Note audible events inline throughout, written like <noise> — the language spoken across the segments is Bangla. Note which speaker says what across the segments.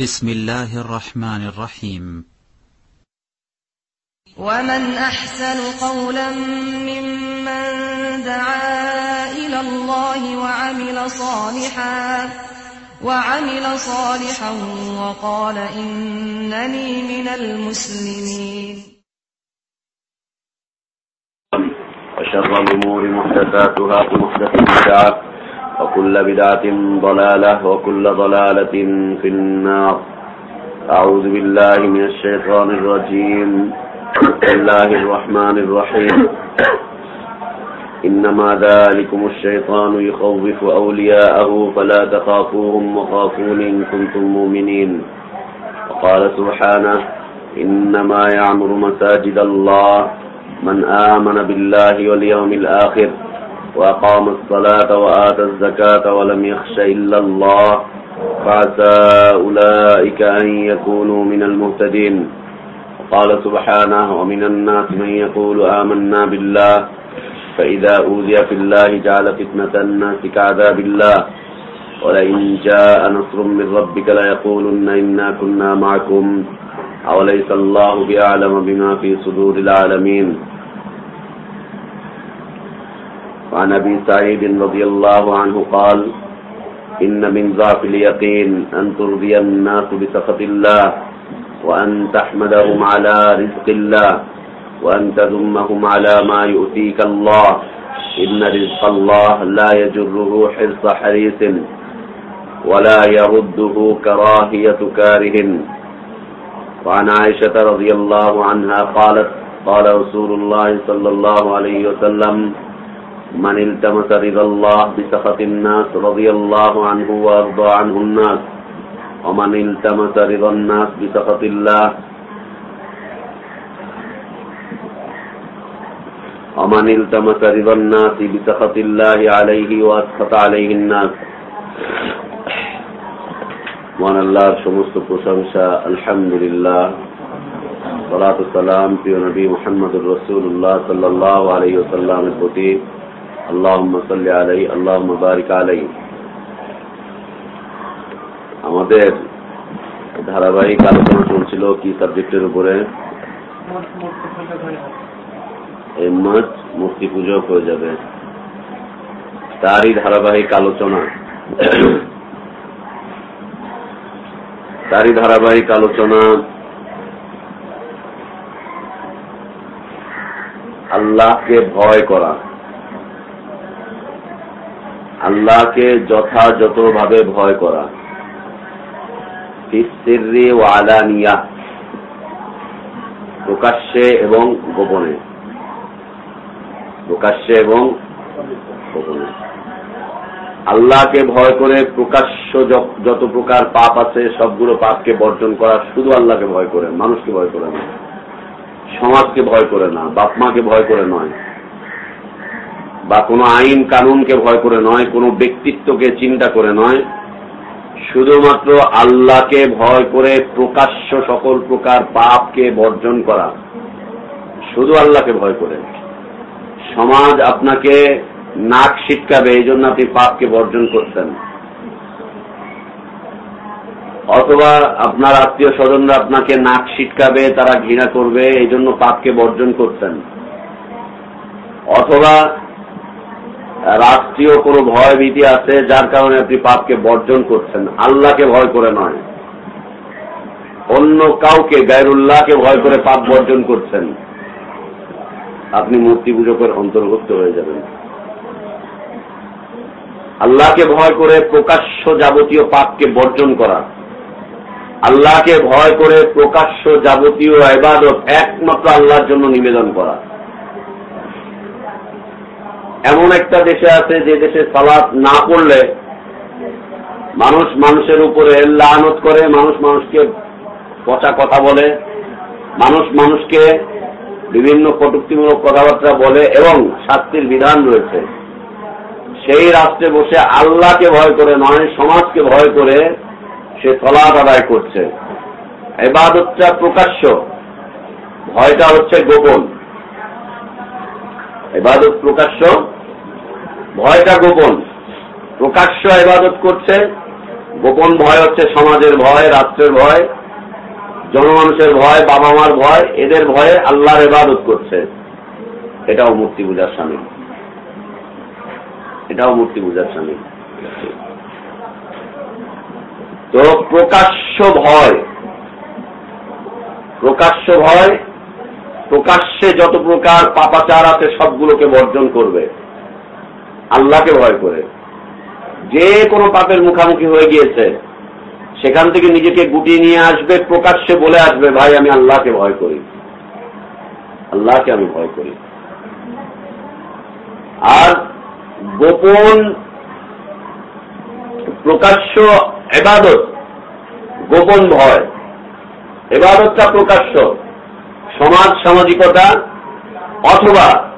Speaker 1: بسم الله الرحمن الرحيم.
Speaker 2: ومن أحسن قولا ممن دعا إلى الله وعمل صالحا وعمل صالحا وقال إنني من المسلمين.
Speaker 3: وشر الأمور محدثاتها ومحدث بدعة وكل بدعة ضلالة وكل ضلالة في النار. أعوذ بالله من الشيطان الرجيم. بسم الله الرحمن الرحيم. إنما ذلكم الشيطان يخوف أولياءه فلا تخافوهم وخافون إن كنتم مؤمنين. وقال سبحانه إنما يعمر مساجد الله من آمن بالله واليوم الآخر وأقام الصلاة وآتى الزكاة ولم يخش إلا الله فعسى أولئك أن يكونوا من المهتدين. وقال سبحانه ومن الناس من يقول آمنا بالله فإذا أوذي في الله جعل فتنة الناس كعذاب الله. ولئن جاء نصر من ربك ليقولن إنا كنا معكم أوليس الله بأعلم بما في صدور العالمين. وعن أبي سعيد رضي الله عنه قال إن من ضعف اليقين أن ترضي الناس بسخط الله وأن تحمدهم على رزق الله وأن تذمهم على ما يؤتيك الله. إن رزق الله لا يجره حرص حريص ولا يرده كراهية كاره. وعن عائشة رضي الله عنها قالت قال رسول الله صلى الله عليه وسلم من التمس رضا الله بسخط الناس رضي الله عنه وارضى عنه الناس ومن التمس رضا الناس بسخط الله ومن التمس رضا الناس بسخط الله عليه واسخط عليه الناس মহান আল্লাহর সমস্ত প্রশংসা আলহামদুলিল্লাহ সালাত সালাম প্রিয় নবী মোহাম্মদুর রসুল্লাহ সাল্লাহ আলাই সাল্লামের প্রতি আল্লাহ সাল্লি আলাই আল্লাহ বারিক আলাই আমাদের ধারাবাহিক আলোচনা চলছিল কি সাবজেক্টের উপরে? মূর্তি পুজো হয়ে যাবে। তারই ধারাবাহিক আলোচনা। তারই ধারাবাহিক আলোচনা। আল্লাহকে ভয় করা। আল্লাহকে যথাযথভাবে ভয় করা। প্রকাশ্যে এবং গোপনে। প্রকাশ্যে এবং গোপনে। আল্লাহকে ভয় করে প্রকাশ্য যত প্রকার পাপ আছে, সবগুলো পাপকে বর্জন করা শুধু আল্লাহকে ভয় করে, মানুষকে ভয় করে না। সমাজকে ভয় করে না বাপমাকে ভয় করে নয়। বা কোনো আইন কানুনকে ভয় করে নয়, কোনো ব্যক্তিত্বকে চিন্তা করে নয়। শুধুমাত্র আল্লাহকে ভয় করে প্রকাশ্য সকল প্রকার পাপকে বর্জন করা। শুধু আল্লাহকে ভয় করে। সমাজ আপনাকে নাক শিটকাবে এই জন্য আপনি পাপকে বর্জন করতেন অথবা আপনার আত্মীয় স্বজনরা আপনাকে নাক শিটকাবে তারা ঘৃণা করবে, এই জন্য পাপকে বর্জন করতেন অথবা রাষ্ট্রীয় কোনো ভয় ভীতি আছে, যার কারণে আপনি পাপকে বর্জন করছেন। আল্লাহকে ভয় করে নয়। অন্য কাউকে, গায়রুল্লাহকে ভয় করে পাপ বর্জন করছেন। আপনি মূর্তি পুজোকের অন্তর্ভুক্ত হয়ে যাবেন। আল্লাহকে ভয় করে প্রকাশ্য যাবতীয় পাপকে বর্জন করা। আল্লাহকে ভয় করে প্রকাশ্য যাবতীয় এবাদত একমাত্র আল্লাহর জন্য নিবেদন করা। এমন একটা দেশে আছে যে দেশে সালাদ না পড়লে মানুষ মানুষের উপরে লানত করে, মানুষ মানুষকে পচা কথা বলে, মানুষ মানুষকে বিভিন্ন কটুক্তিমূলক কথাবার্তা বলে এবং শাস্তির বিধান রয়েছে। সেই রাষ্ট্রে বসে আল্লাহকে ভয় করে, নয়, সমাজকে ভয় করে সে তলাদ আদায় করছে। এবাদতটা প্রকাশ্য। ভয়টা হচ্ছে গোপন। এবাদত প্রকাশ্য, ভয়টা গোপন। প্রকাশ্য এবাদত করছে, গোপন ভয় হচ্ছে সমাজের ভয়, রাষ্ট্রের ভয়, জনমানুষের ভয় বাবা মার ভয়, এদের ভয়ে আল্লাহর এবাদত করছে। এটাও মূর্তি পূজার সামিল। এটাও মূর্তি পূজার সামিল। তো প্রকাশ্য ভয় প্রকাশ্য ভয় প্রকাশ্যে যত প্রকার পাপাচার আছে, সবগুলোকে বর্জন করবে। আল্লাহকে ভয় করে। যে কোনো পাপের মুখামুখি হয়ে গিয়েছে, সেখান থেকে নিজেকে গুটিয়ে নিয়ে আসবে, প্রকাশ্যে বলে আসবে, ভাই, আমি আল্লাহকে ভয় করি। আল্লাহকে আমি ভয় করি। আর গোপন প্রকাশ্য এবাদত, গোপন ভয়। এবাদতটা প্রকাশ্য। সমাজ সামাজিকতা অথবা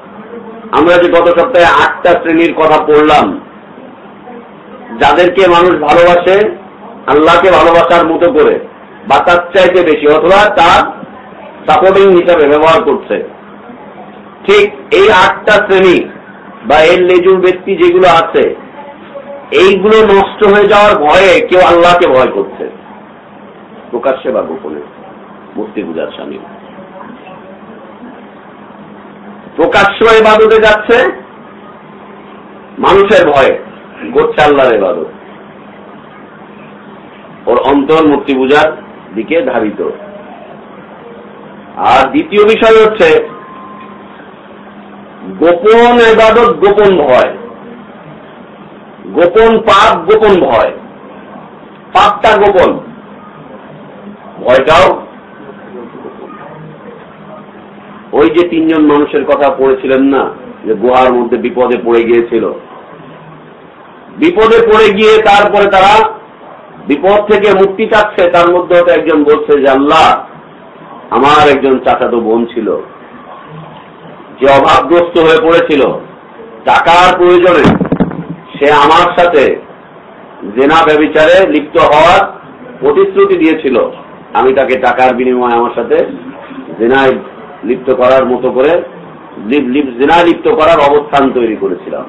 Speaker 3: আমরা যে গত সপ্তাহে আটটা শ্রেণির কথা পড়লাম, যাদেরকে মানুষ ভালোবাসে, আল্লাহকে ভালোবাসার মতো করে, বা তার চাইতে বেশি, অথবা তার সাপোর্টিং হিসাবে ব্যবহার করছে। ঠিক এই আটটা শ্রেণি বা এর লেজুর ব্যক্তি যেগুলো আছে, এইগুলো নষ্ট হয়ে যাওয়ার ভয়ে কেউ আল্লাহকে ভয় করছে। প্রকাশ্যে বা গোপনে। মূর্তি পূজার স্বামী। প্রকাশ্য এবাদতে যাচ্ছে, মানুষের ভয়ে আল্লাহর এবাদত ওর অন্তর মূর্তি পূজার দিকে ধাবিত। আর দ্বিতীয় বিষয় হচ্ছে, গোপন এবাদত গোপন ভয়। গোপন পাপ গোপন ভয়। পাপটা গোপন। ভয়টাও ওই যে তিনজন মানুষের কথা পড়েছিলেন না, যে গুহার মধ্যে বিপদে পড়ে গিয়েছিল। বিপদে পড়ে গিয়ে তারপরে তারা বিপদ থেকে মুক্তি চাচ্ছে, তার মধ্যে একজন বলছে যে, আল্লাহ, আমার একজন চাচাতো বোন ছিল। যে অভাবগ্রস্ত হয়ে পড়েছিল, টাকার প্রয়োজনে সে আমার সাথে জেনা ব্যবিচারে লিপ্ত হওয়ার প্রতিশ্রুতি দিয়েছিল। আমি তাকে টাকার বিনিময়ে আমার সাথে জেনায় লিপ্ত করার মতো করে জেনা লিপ্ত করার অবস্থান তৈরি করেছিলাম।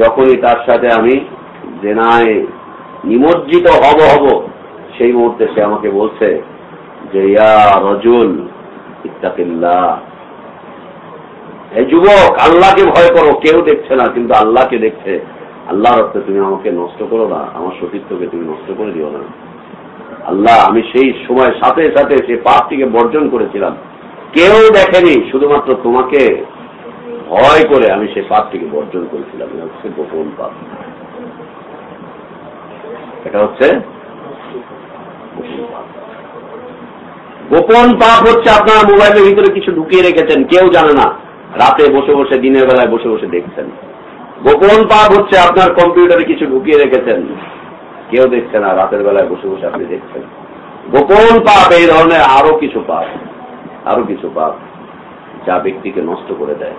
Speaker 3: যখনই তার সাথে আমি জেনায় নিমজ্জিত হব হব, সেই মুহূর্তে সে আমাকে বলছে যে, ইয়া রজুল, ইত্তাকিল্লাহ। হে যুবক, আল্লাহকে ভয় করো, কেউ দেখছে না, কিন্তু আল্লাহকে দেখছে। আল্লাহর অর্থে তুমি আমাকে নষ্ট করো না, আমার সতীত্বকে তুমি নষ্ট করে দিও না। আল্লাহ, আমি সেই সময় সাথে সাথে সে পাপটিকে বর্জন করেছিলাম। কেউ দেখেনি, শুধুমাত্র তোমাকে ভয় করে আমি সে পাপটিকে বর্জন করেছিলাম। হচ্ছে গোপন পাপ। এটা হচ্ছে গোপন পাপ হচ্ছে আপনার মোবাইলের ভিতরে কিছু ঢুকিয়ে রেখেছেন, কেউ জানে না। রাতে বসে বসে, দিনের বেলায় বসে বসে দেখছেন। গোপন পাপ হচ্ছে আপনার কম্পিউটারে কিছু ঢুকিয়ে রেখেছেন। কেউ দেখছে না, রাতের বেলায় বসে বসে আপনি দেখছেন। গোপন পাপ, এই ধরনের আরও কিছু পাপ। আরও কিছু পাপ যা ব্যক্তিকে নষ্ট করে দেয়।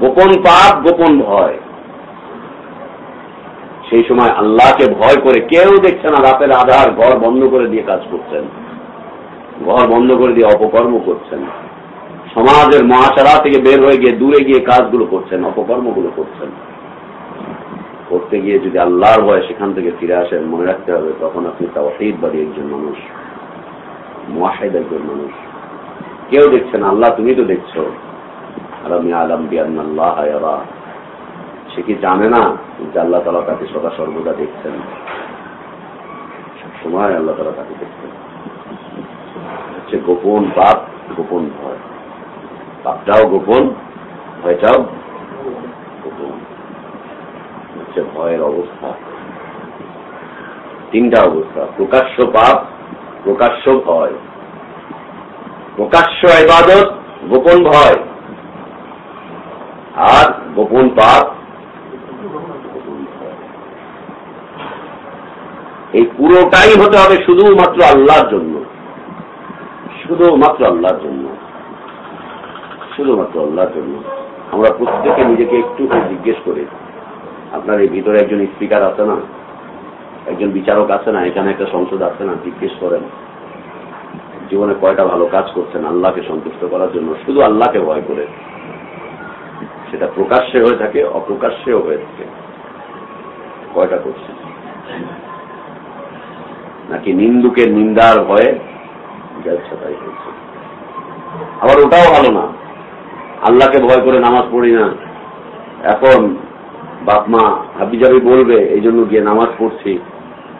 Speaker 3: গোপন পাপ গোপন ভয়। সেই সময় আল্লাহকে ভয় করে কেউ দেখছে না, রাতের আধার ঘর বন্ধ করে দিয়ে কাজ করছেন। ঘর বন্ধ করে দিয়ে অপকর্ম করছেন। সমাজের মহাসারা থেকে বের হয়ে গিয়ে দূরে গিয়ে কাজগুলো করছেন, অপকর্মগুলো করছেন। করতে গিয়ে যদি আল্লাহর ভয় সেখান থেকে ফিরে আসেন মনে রাখতে হবে তখন আপনি তাওহিদবাদী একজন মানুষ মহাহেদ একজন মানুষ। কেউ দেখছেন আল্লাহ তুমি তো দেখছ। আল্লাহ সে কি জানে না যে আল্লাহ তালা তাকে সদা সর্বদা দেখছেন? সময় আল্লাহ তালা তাকে দেখছেন। হচ্ছে গোপন পাপ গোপন ভয়। পাপটাও গোপন, ভয়টাও গোপন। হচ্ছে ভয়ের অবস্থা। তিনটা অবস্থা, প্রকাশ্য পাপ, প্রকাশ্য ভয়। প্রকাশ্য ইবাদত গোপন ভয় আর গোপন পাপ এই পুরোটাই হতে হবে শুধুমাত্র আল্লাহর জন্য। শুধুমাত্র আল্লাহর জন্য। শুধুমাত্র আল্লাহর জন্য। আমরা প্রত্যেকে নিজেকে একটু জিজ্ঞেস করি, আপনার এই ভিতরে একজন স্পিকার আছে না? একজন বিচারক আছে না? এখানে একটা সংসদ আছে না? জিজ্ঞেস করেন। জীবনে কয়টা ভালো কাজ করছেন আল্লাহকে সন্তুষ্ট করার জন্য? শুধু আল্লাহকে ভয় করে। সেটা প্রকাশ্যে হয়ে থাকে, অপ্রকাশ্যেও হয়ে থাকে। কয়টা করছেন? নাকি নিন্দুকের নিন্দার ভয়ে তাই করছে আবার ওটাও ভালো না। আল্লাহকে ভয় করে নামাজ পড়ি না। এখন বাপ মা হাবি যাবি বলবে, এই জন্য গিয়ে নামাজ পড়ছি।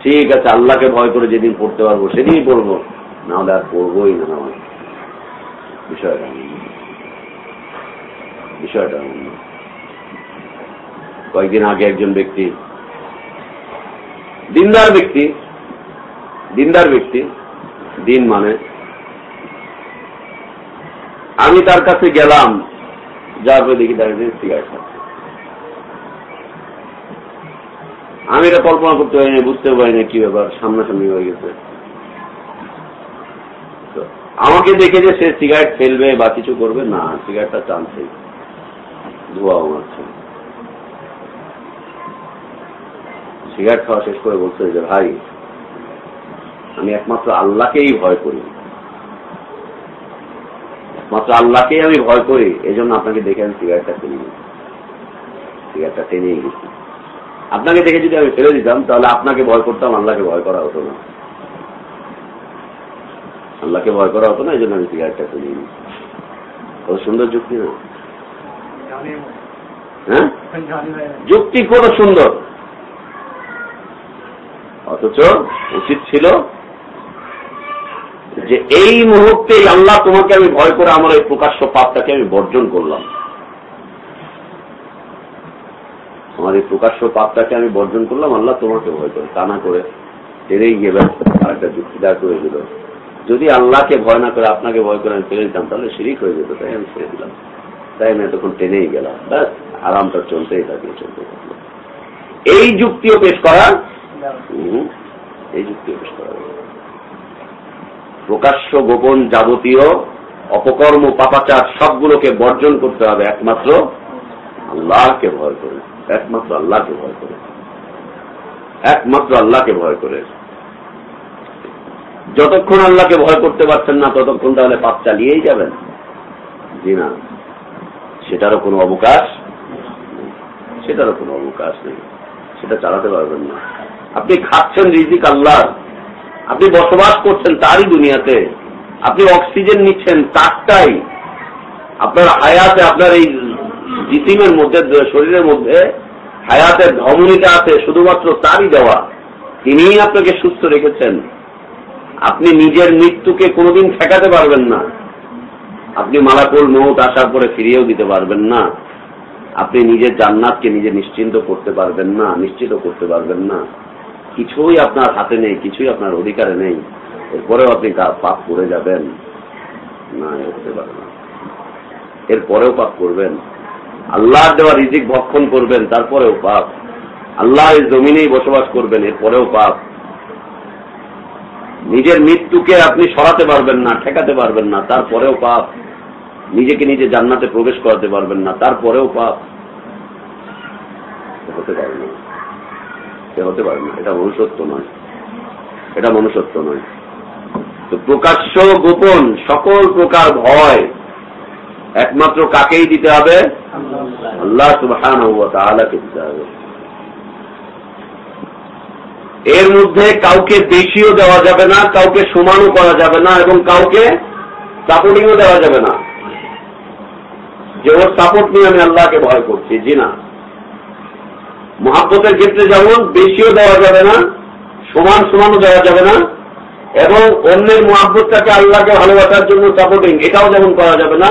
Speaker 3: ঠিক আছে, আল্লাহকে ভয় করে যেদিন পড়তে পারব, সেদিনই পড়ব। না হলে আর পড়বোই না নামাজ বিষয়টা। বিষয়টা এমন কয়েকদিন আগে একজন ব্যক্তি, দিনদার ব্যক্তি দিনদার ব্যক্তি, দিন মানে আমি তার কাছে গেলাম, যার পরে দেখি দাঁড়িয়ে সিগারেট খাচ্ছে আমি এটা কল্পনা করতে পারিনি বুঝতে পারিনি কি ব্যাপার, সামনাসামনি হয়ে গেছে। আমাকে দেখে যে সে সিগারেট ফেলবে বা কিছু করবে, না সিগারেটটা টানছে। ধোয়াও মারছে সিগারেট খাওয়া শেষ করে বলছে যে, ভাই, আমি একমাত্র আল্লাহকেই ভয় করি। একমাত্র আল্লাহকেই আমি ভয় করি এই জন্য আপনাকে দেখে আমি সিগারেটটা টেনে সিগারেটটা টেনেই গেছি আপনাকে দেখে যদি আমি ফেলে দিতাম, তাহলে আপনাকে ভয় করতাম, আল্লাহকে ভয় করা হতো না। আল্লাহকে ভয় করা হতো না, এই জন্য আমি সিগারেটটা টেনে নিই। কত সুন্দর যুক্তি না? হ্যাঁ? যুক্তি কত সুন্দর। অথচ উচিত ছিল যে এই মুহূর্তে আল্লাহ তোমাকে আমি ভয় করে আমার এই প্রকাশ্য পাপটাকে আমি বর্জন করলাম। আমার এই প্রকাশ্য পাপটাকে আমি বর্জন করলাম, আল্লাহ তোমাকে ভয় করে। তা না করে টেনেই গিয়ে আরেকটা যুক্তিদার করে দিল। যদি আল্লাহকে ভয় না করে আপনাকে ভয় করে আমি ফেলে দিতাম, তাহলে শিরিক হয়ে যেত, তাই আমি ছেড়ে দিলাম। তাই আমি এতক্ষণ টেনেই গেলাম। ব্যাস, আরামটা চলতেই থাকল চলতে থাকল। এই যুক্তিও পেশ করা এই যুক্তিও পেশ করা। প্রকাশ্য গোপন যাবতীয় অপকর্ম, পাপাচার সবগুলোকে বর্জন করতে হবে একমাত্র আল্লাহকে ভয় করে। একমাত্র আল্লাহকে ভয় করে। একমাত্র আল্লাহকে ভয় করে। যতক্ষণ আল্লাহকে ভয় করতে পারছেন না, ততক্ষণ তাহলে পাপ চালিয়েই যাবেন। জি না। সেটারও কোনো অবকাশ সেটারও কোনো অবকাশ নেই। সেটা চালাতে পারবেন না। আপনি খাচ্ছেন রিজিক আল্লাহর। আপনি বসবাস করছেন তারই দুনিয়াতে। আপনি অক্সিজেন নিচ্ছেন তারটাই। আপনার হায়াতে, আপনার এই জিসিমের মধ্যে, শরীরের মধ্যে হায়াতের ধমনীটা আছে, শুধুমাত্র তারই দেওয়া। তিনিই আপনাকে সুস্থ রেখেছেন। আপনি নিজের মৃত্যুকে কোনোদিন ঠেকাতে পারবেন না। আপনি মালাকুল মৌত আসার পরে ফিরিয়েও দিতে পারবেন না। আপনি নিজের জান্নাতকে নিজে নিশ্চিন্ত করতে পারবেন না, নিশ্চিত করতে পারবেন না। কিছুই আপনার হাতে নেই, কিছুই আপনার অধিকারে নেই। এরপরেও আপনি পাপ করে যাবেন। না, এ হতে পারে না। এরপরেও পাপ করবেন। আল্লাহ দেওয়া রিজিক ভক্ষণ করবেন, তারপরেও পাপ। আল্লাহ জমিনেই বসবাস করবেন, এরপরেও পাপ। নিজের মৃত্যুকে আপনি সরাতে পারবেন না, ঠেকাতে পারবেন না, তারপরেও পাপ। নিজেকে নিজে জান্নাতে প্রবেশ করাতে পারবেন না, তারপরেও পাপ। হতে পারে না। হতে পারে না। এটা মনুষ্যত্ব নয়। এটা মনুষ্যত্ব নয়। তো প্রকাশ্য গোপন, সকল প্রকার ভয় একমাত্র কাকেই দিতে হবে? আল্লাহ। তাআলাকে দিতে হবে। এর মধ্যে কাউকে বেশিও দেওয়া যাবে না, কাউকে সমানও করা যাবে না এবং কাউকে সাপোর্টিংও দেওয়া যাবে না। যে ওর সাপোর্ট নিয়ে আমি আল্লাহকে ভয় করছি, জি না। মহাব্বতের ক্ষেত্রে যেমন বেশিও দেওয়া যাবে না, সমান সমানও দেওয়া যাবে না, এবং অন্যের মহাব্বতটাকে আল্লাহকে ভালোবাসার জন্য সাপোর্টিং এটাও যেমন করা যাবে না,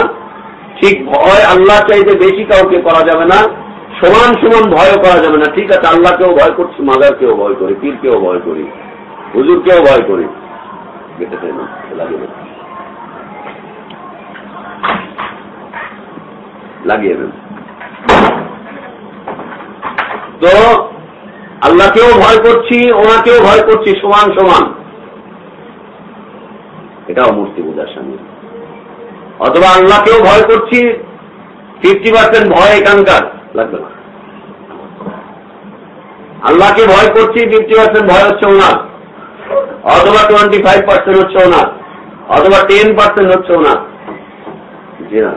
Speaker 3: ঠিক ভয় আল্লাহ চাইতে বেশি কাউকে করা যাবে না সমান সমান ভয়ও করা যাবে না। ঠিক আছে, আল্লাহকেও ভয় করছি, মাদারকেও ভয় করি পীর পীরকেও ভয় করি হুজুর হুজুরকেও ভয় করি। লাগিয়ে তো, আল্লাহকেও ভয় করছি, ওনাকেও ভয় করছি, সমান সমান। এটাও মূর্তি পূজার সামনে। অথবা আল্লাহকেও ভয় করছি ফিফটি পার্সেন্ট ভয় এখানকার। লাগবে না। আল্লাহকে ভয় করছি ফিফটি পার্সেন্ট ভয় হচ্ছে ওনার। অথবা টোয়েন্টি ফাইভ পার্সেন্ট হচ্ছে ওনার। অথবা টেন পার্সেন্ট হচ্ছে ওনার। জি না,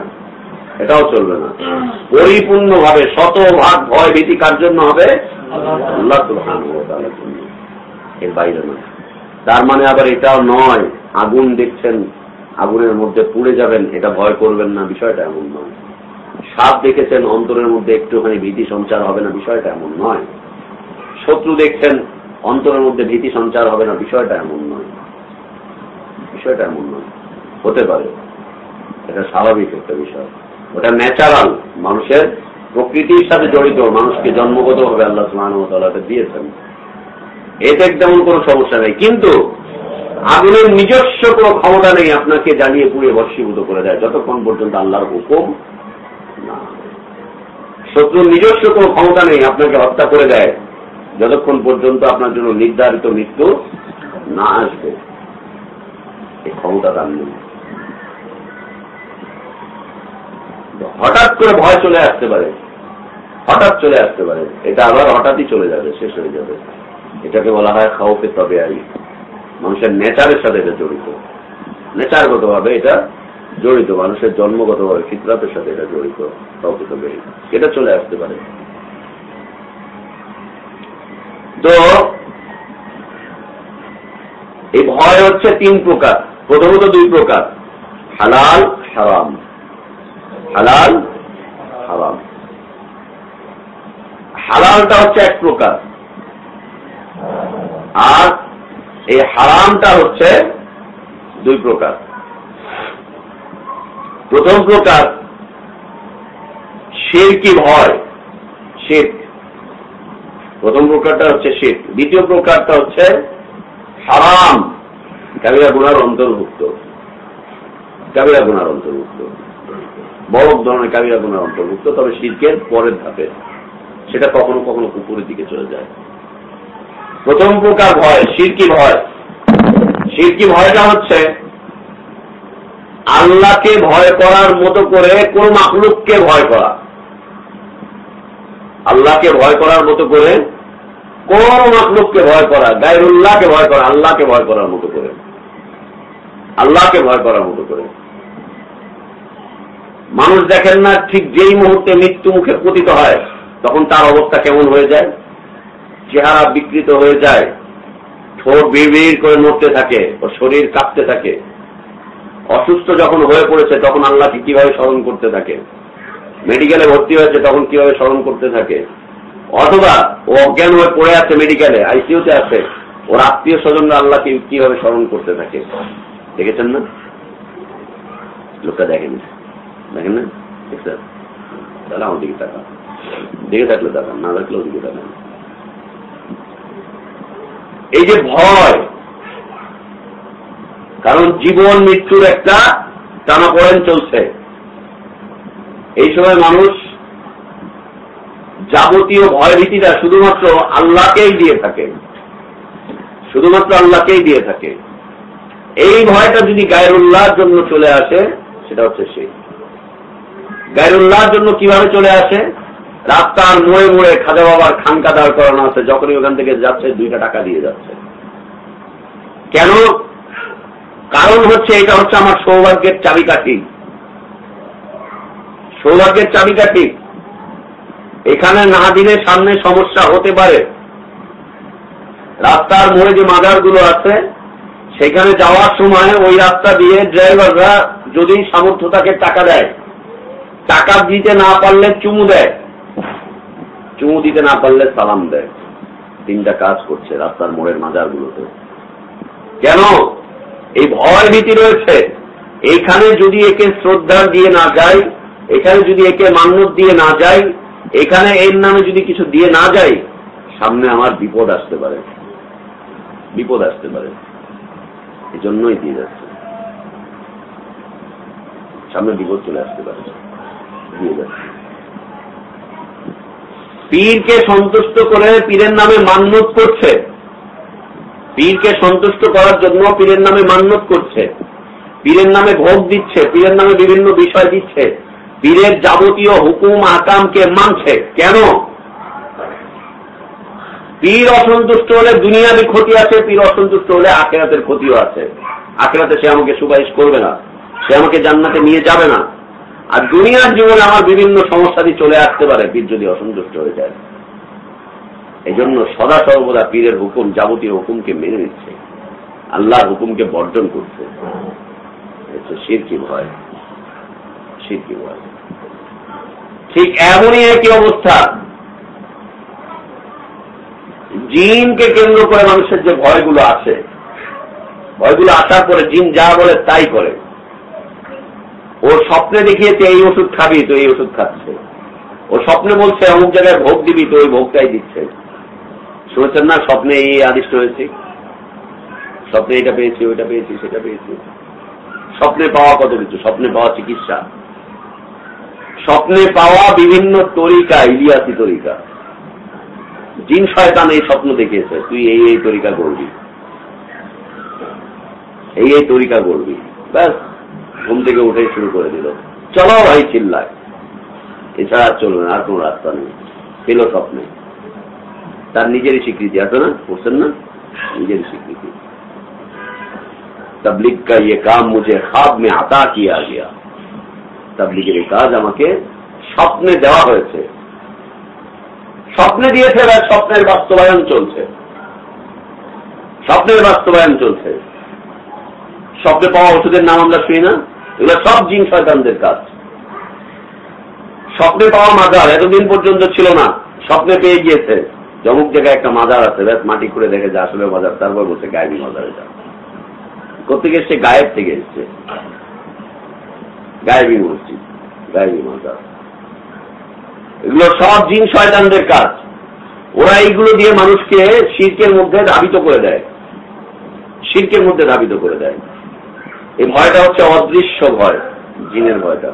Speaker 3: এটাও চলবে না। পরিপূর্ণ ভাবে শত ভাগ ভয় ভীতি কার জন্য হবে? আল্লাহ জন্য। এর বাইরে না তার মানে আবার এটাও নয়, আগুন দেখছেন, আগুনের মধ্যে পুড়ে যাবেন, এটা ভয় করবেন না, বিষয়টা এমন নয়। সাপ দেখেছেন, অন্তরের মধ্যে একটুখানি ভীতি সঞ্চার হবে না, বিষয়টা এমন নয়। শত্রু দেখছেন, অন্তরের মধ্যে ভীতি সঞ্চার হবে না, বিষয়টা এমন নয়। বিষয়টা এমন নয়। হতে পারে। এটা স্বাভাবিক একটা বিষয়। ওটা ন্যাচারাল মানুষের প্রকৃতির সাথে জড়িত, মানুষকে জন্মগত ভাবে আল্লাহ সুহানুতালাকে দিয়েছেন। এতে তেমন কোনো সমস্যা নেই। কিন্তু আগুনের নিজস্ব কোনো ক্ষমতা নেই আপনাকে জ্বালিয়ে পুড়িয়ে বর্ষীভূত করে দেয়, যতক্ষণ পর্যন্ত আল্লাহর হুকুম শত্রুর নিজস্ব কোনো ক্ষমতা নেই, আপনাকে হত্যা করে দেয়। যতক্ষণ পর্যন্ত আপনার জন্য নির্ধারিত মৃত্যু না আসবে, এই ক্ষমতা তার নেই। হঠাৎ করে ভয় চলে আসতে পারে। হঠাৎ চলে আসতে পারে। এটা আবার হঠাৎই চলে যাবে, শেষ হয়ে যাবে। এটাকে বলা হয় খাওপে তবে আই মানুষের নেচারের সাথে এটা জড়িত। নেচারগত ভাবে এটা জড়িত মানুষের জন্মগত ভাবে ফিতরাতের সাথে এটা জড়িত তবে এটা চলে আসতে পারে। তো, এই ভয় হচ্ছে তিন প্রকার। প্রথমত দুই প্রকার। হালাল, হারাম। হালাল, হারাম। হালালটা হচ্ছে এক প্রকার। আর এই হারামটা হচ্ছে দুই প্রকার। প্রথম প্রকার শের কি ভয় শীত প্রথম প্রকারটা হচ্ছে শীত দ্বিতীয় প্রকারটা হচ্ছে হারাম। কাবিরা গুণার অন্তর্ভুক্ত। কাবিরা গুণার অন্তর্ভুক্ত। বড় ধরনের কাবিরা গুণার অন্তর্ভুক্ত, তবে শিল্পের পরের ধাপে। সেটা কখনো কখনো উপরের দিকে চলে যায়। প্রথম প্রকার ভয় সিরকি ভয় সিরকি ভয়টা হচ্ছে আল্লাহকে ভয় করার মতো করে কোন মাকলুককে ভয় করা। আল্লাহকে ভয় করার মতো করে কোন মাকলুককে ভয় করা, গায়রুল্লাহকে ভয় করা, আল্লাহকে ভয় করার মতো করে। আল্লাহকে ভয় করার মতো করে। মানুষ দেখেন না ঠিক যেই মুহূর্তে মৃত্যু মুখে পতিত হয়, তখন তার অবস্থা কেমন হয়ে যায়? চেহারা বিকৃত হয়ে যায়। ঠোঁট বিড় করে নড়তে থাকে ওর শরীর কাঁপতে থাকে। অসুস্থ যখন হয়ে পড়েছে, তখন আল্লাহকে কীভাবে স্মরণ করতে থাকে? মেডিকেলে ভর্তি হয়েছে, তখন কীভাবে স্মরণ করতে থাকে? অথবা ও অজ্ঞান হয়ে পড়ে আছে মেডিকেলে আইসিউতে আছে, ওর আত্মীয় স্বজনরা আল্লাহকে কীভাবে স্মরণ করতে থাকে? দেখেছেন না? লোকটা দেখেন দেখেন না? দেখছেন তাহলে আমার দিকে টাকা দেখে থাকলে টাকা না থাকলে ওদিকে টাকা এই যে ভয় কারণ জীবন, মৃত্যুর একটা টানাপড়েন চলছে। এই সময় মানুষ যাবতীয় ভয় ভীতিটা শুধুমাত্র আল্লাহকেই দিয়ে থাকে। শুধুমাত্র আল্লাহকেই দিয়ে থাকে। এই ভয়টা যদি গায়রুল্লাহর জন্য চলে আসে, সেটা হচ্ছে সেই গায়রুল্লাহর জন্য কীভাবে চলে আসে? রাস্তার মোড়ে মোড়ে খাজা বাবার খানকা দাঁড় করানো আছে, যখনই ওখান থেকে যাচ্ছে, দুইটা টাকা দিয়ে যাচ্ছে। কেন কারণ হচ্ছে এটা হচ্ছে আমার সৌভাগ্যের চাবিকাঠি। সৌভাগ্যের চাবিকাঠি। এখানে না দিলে সামনে সমস্যা হতে পারে। রাস্তার মোড়ে যে মাজারগুলো আছে, সেখানে যাওয়ার সময় ওই রাস্তা দিয়ে ড্রাইভাররা যদি সামর্থ্য তাকে টাকা দেয়। টাকা দিতে না পারলে চুমু দেয়। চুমু দিতে না পারলে সালাম দেয়। তিনটা কাজ করছে রাস্তার মোড়ের মাজারগুলোতে। কেন? এই ভয় ভীতি রয়েছে। এইখানে যদি একে শ্রদ্ধা দিয়ে না যায়, এখানে যদি একে মান্যত দিয়ে না যায়, এখানে এর নামে যদি কিছু দিয়ে না যায়, সামনে আমার বিপদ আসতে পারে। বিপদ আসতে পারে। এই জন্যই দিয়ে যাচ্ছে। সামনে বিপদ চলে আসতে পারে। দিয়ে যাচ্ছে। পীরকে সন্তুষ্ট করে পীরের নামে মান্যত করছে। পীরকে সন্তুষ্ট করার জন্য পীরের নামে মান্যত করছে। পীরের নামে ভোগ দিচ্ছে, পীরের নামে বিভিন্ন বিষয় দিচ্ছে। পীরের যাবতীয় হুকুম, আকামকে মানছে। কেন? পীর অসন্তুষ্ট হলে দুনিয়াবি ক্ষতি আছে, পীর অসন্তুষ্ট হলে আখেরাতের ক্ষতিও আছে। আখেরাতে সে আমাকে সুপারিশ করবে না। সে আমাকে জান্নাতে নিয়ে যাবে না। আর দুনিয়ার জীবনে আমার বিভিন্ন সমস্যাদি চলে আসতে পারে, পীর যদি অসন্তুষ্ট হয়ে যায়। এই জন্য সদা সর্বদা পীরের হুকুম, যাবতীয় হুকুমকে মেনে নিচ্ছে। আল্লাহর হুকুমকে বর্জন করছে। শিরকি ভয়? শিরকি ভয়? ঠিক এমনই একই অবস্থা। জিনকে কেন্দ্র করে মানুষের যে ভয়গুলো আছে, ভয়গুলো আসার পরে জিন যা বলে তাই করে। ও স্বপ্নে দেখিয়েছে এই ওষুধ খাবি, তো এই ওষুধ খাচ্ছে। ও স্বপ্নে বলছে, অমুক জায়গায় ভোগ দিবি, তো ওই ভোগটাই দিচ্ছে। শুনেছেন না স্বপ্নে এই আদিষ্ট হয়েছে। স্বপ্নে এটা পেয়েছি, ওইটা পেয়েছি, সেটা পেয়েছি। স্বপ্নে পাওয়া কত কিছু? স্বপ্নে পাওয়া চিকিৎসা। স্বপ্নে পাওয়া বিভিন্ন তরিকা, ইলিয়াসি তরিকা। জিন শয়তান এই স্বপ্ন দেখিয়েছে, তুই এই এই তরিকা করবি। এই এই তরিকা করবি। ব্যাস, ঘুম থেকে উঠে শুরু করে দিল। চলো ভাই, চিল্লায়। এছাড়া চলবে আর কোন রাস্তা নেই। পেল স্বপ্নে। তার নিজেরই স্বীকৃতি আছে না করছেন না নিজেরই স্বীকৃতি तबलीग का ये काम मुझे ख्वाब में अता किया गया তাবলিগের এই কাজ আমাকে স্বপ্নে দেওয়া হয়েছে স্বপ্নে দিয়েছে এবার স্বপ্নের বাস্তবায়ন চলছে স্বপ্নের বাস্তবায়ন চলছে স্বপ্নে পাওয়া ওষুধের নাম আমরা শুনি না এগুলো সব জিন শয়তানদের কাজ স্বপ্নে পাওয়া মাজার এতদিন পর্যন্ত ছিল না স্বপ্নে পেয়ে গিয়েছে অমুক জায়গায় একটা মাজার আছে ব্যাস মাটি করে দেখে যে আসলে মাজার, তারপর বলছে গায়েবী মাজারে যা কোথেকে এসছে? গায়েব থেকে এসছে। গায়েবী মসজিদ, গায়েবী মাজার। এগুলো সব জিন শয়তানদের কাজ। ওরা এইগুলো দিয়ে মানুষকে শির্কের মধ্যে ধাবিত করে দেয়। শির্কের মধ্যে ধাবিত করে দেয়। এই ভয়টা হচ্ছে অদৃশ্য ভয়, জিনের ভয়টা।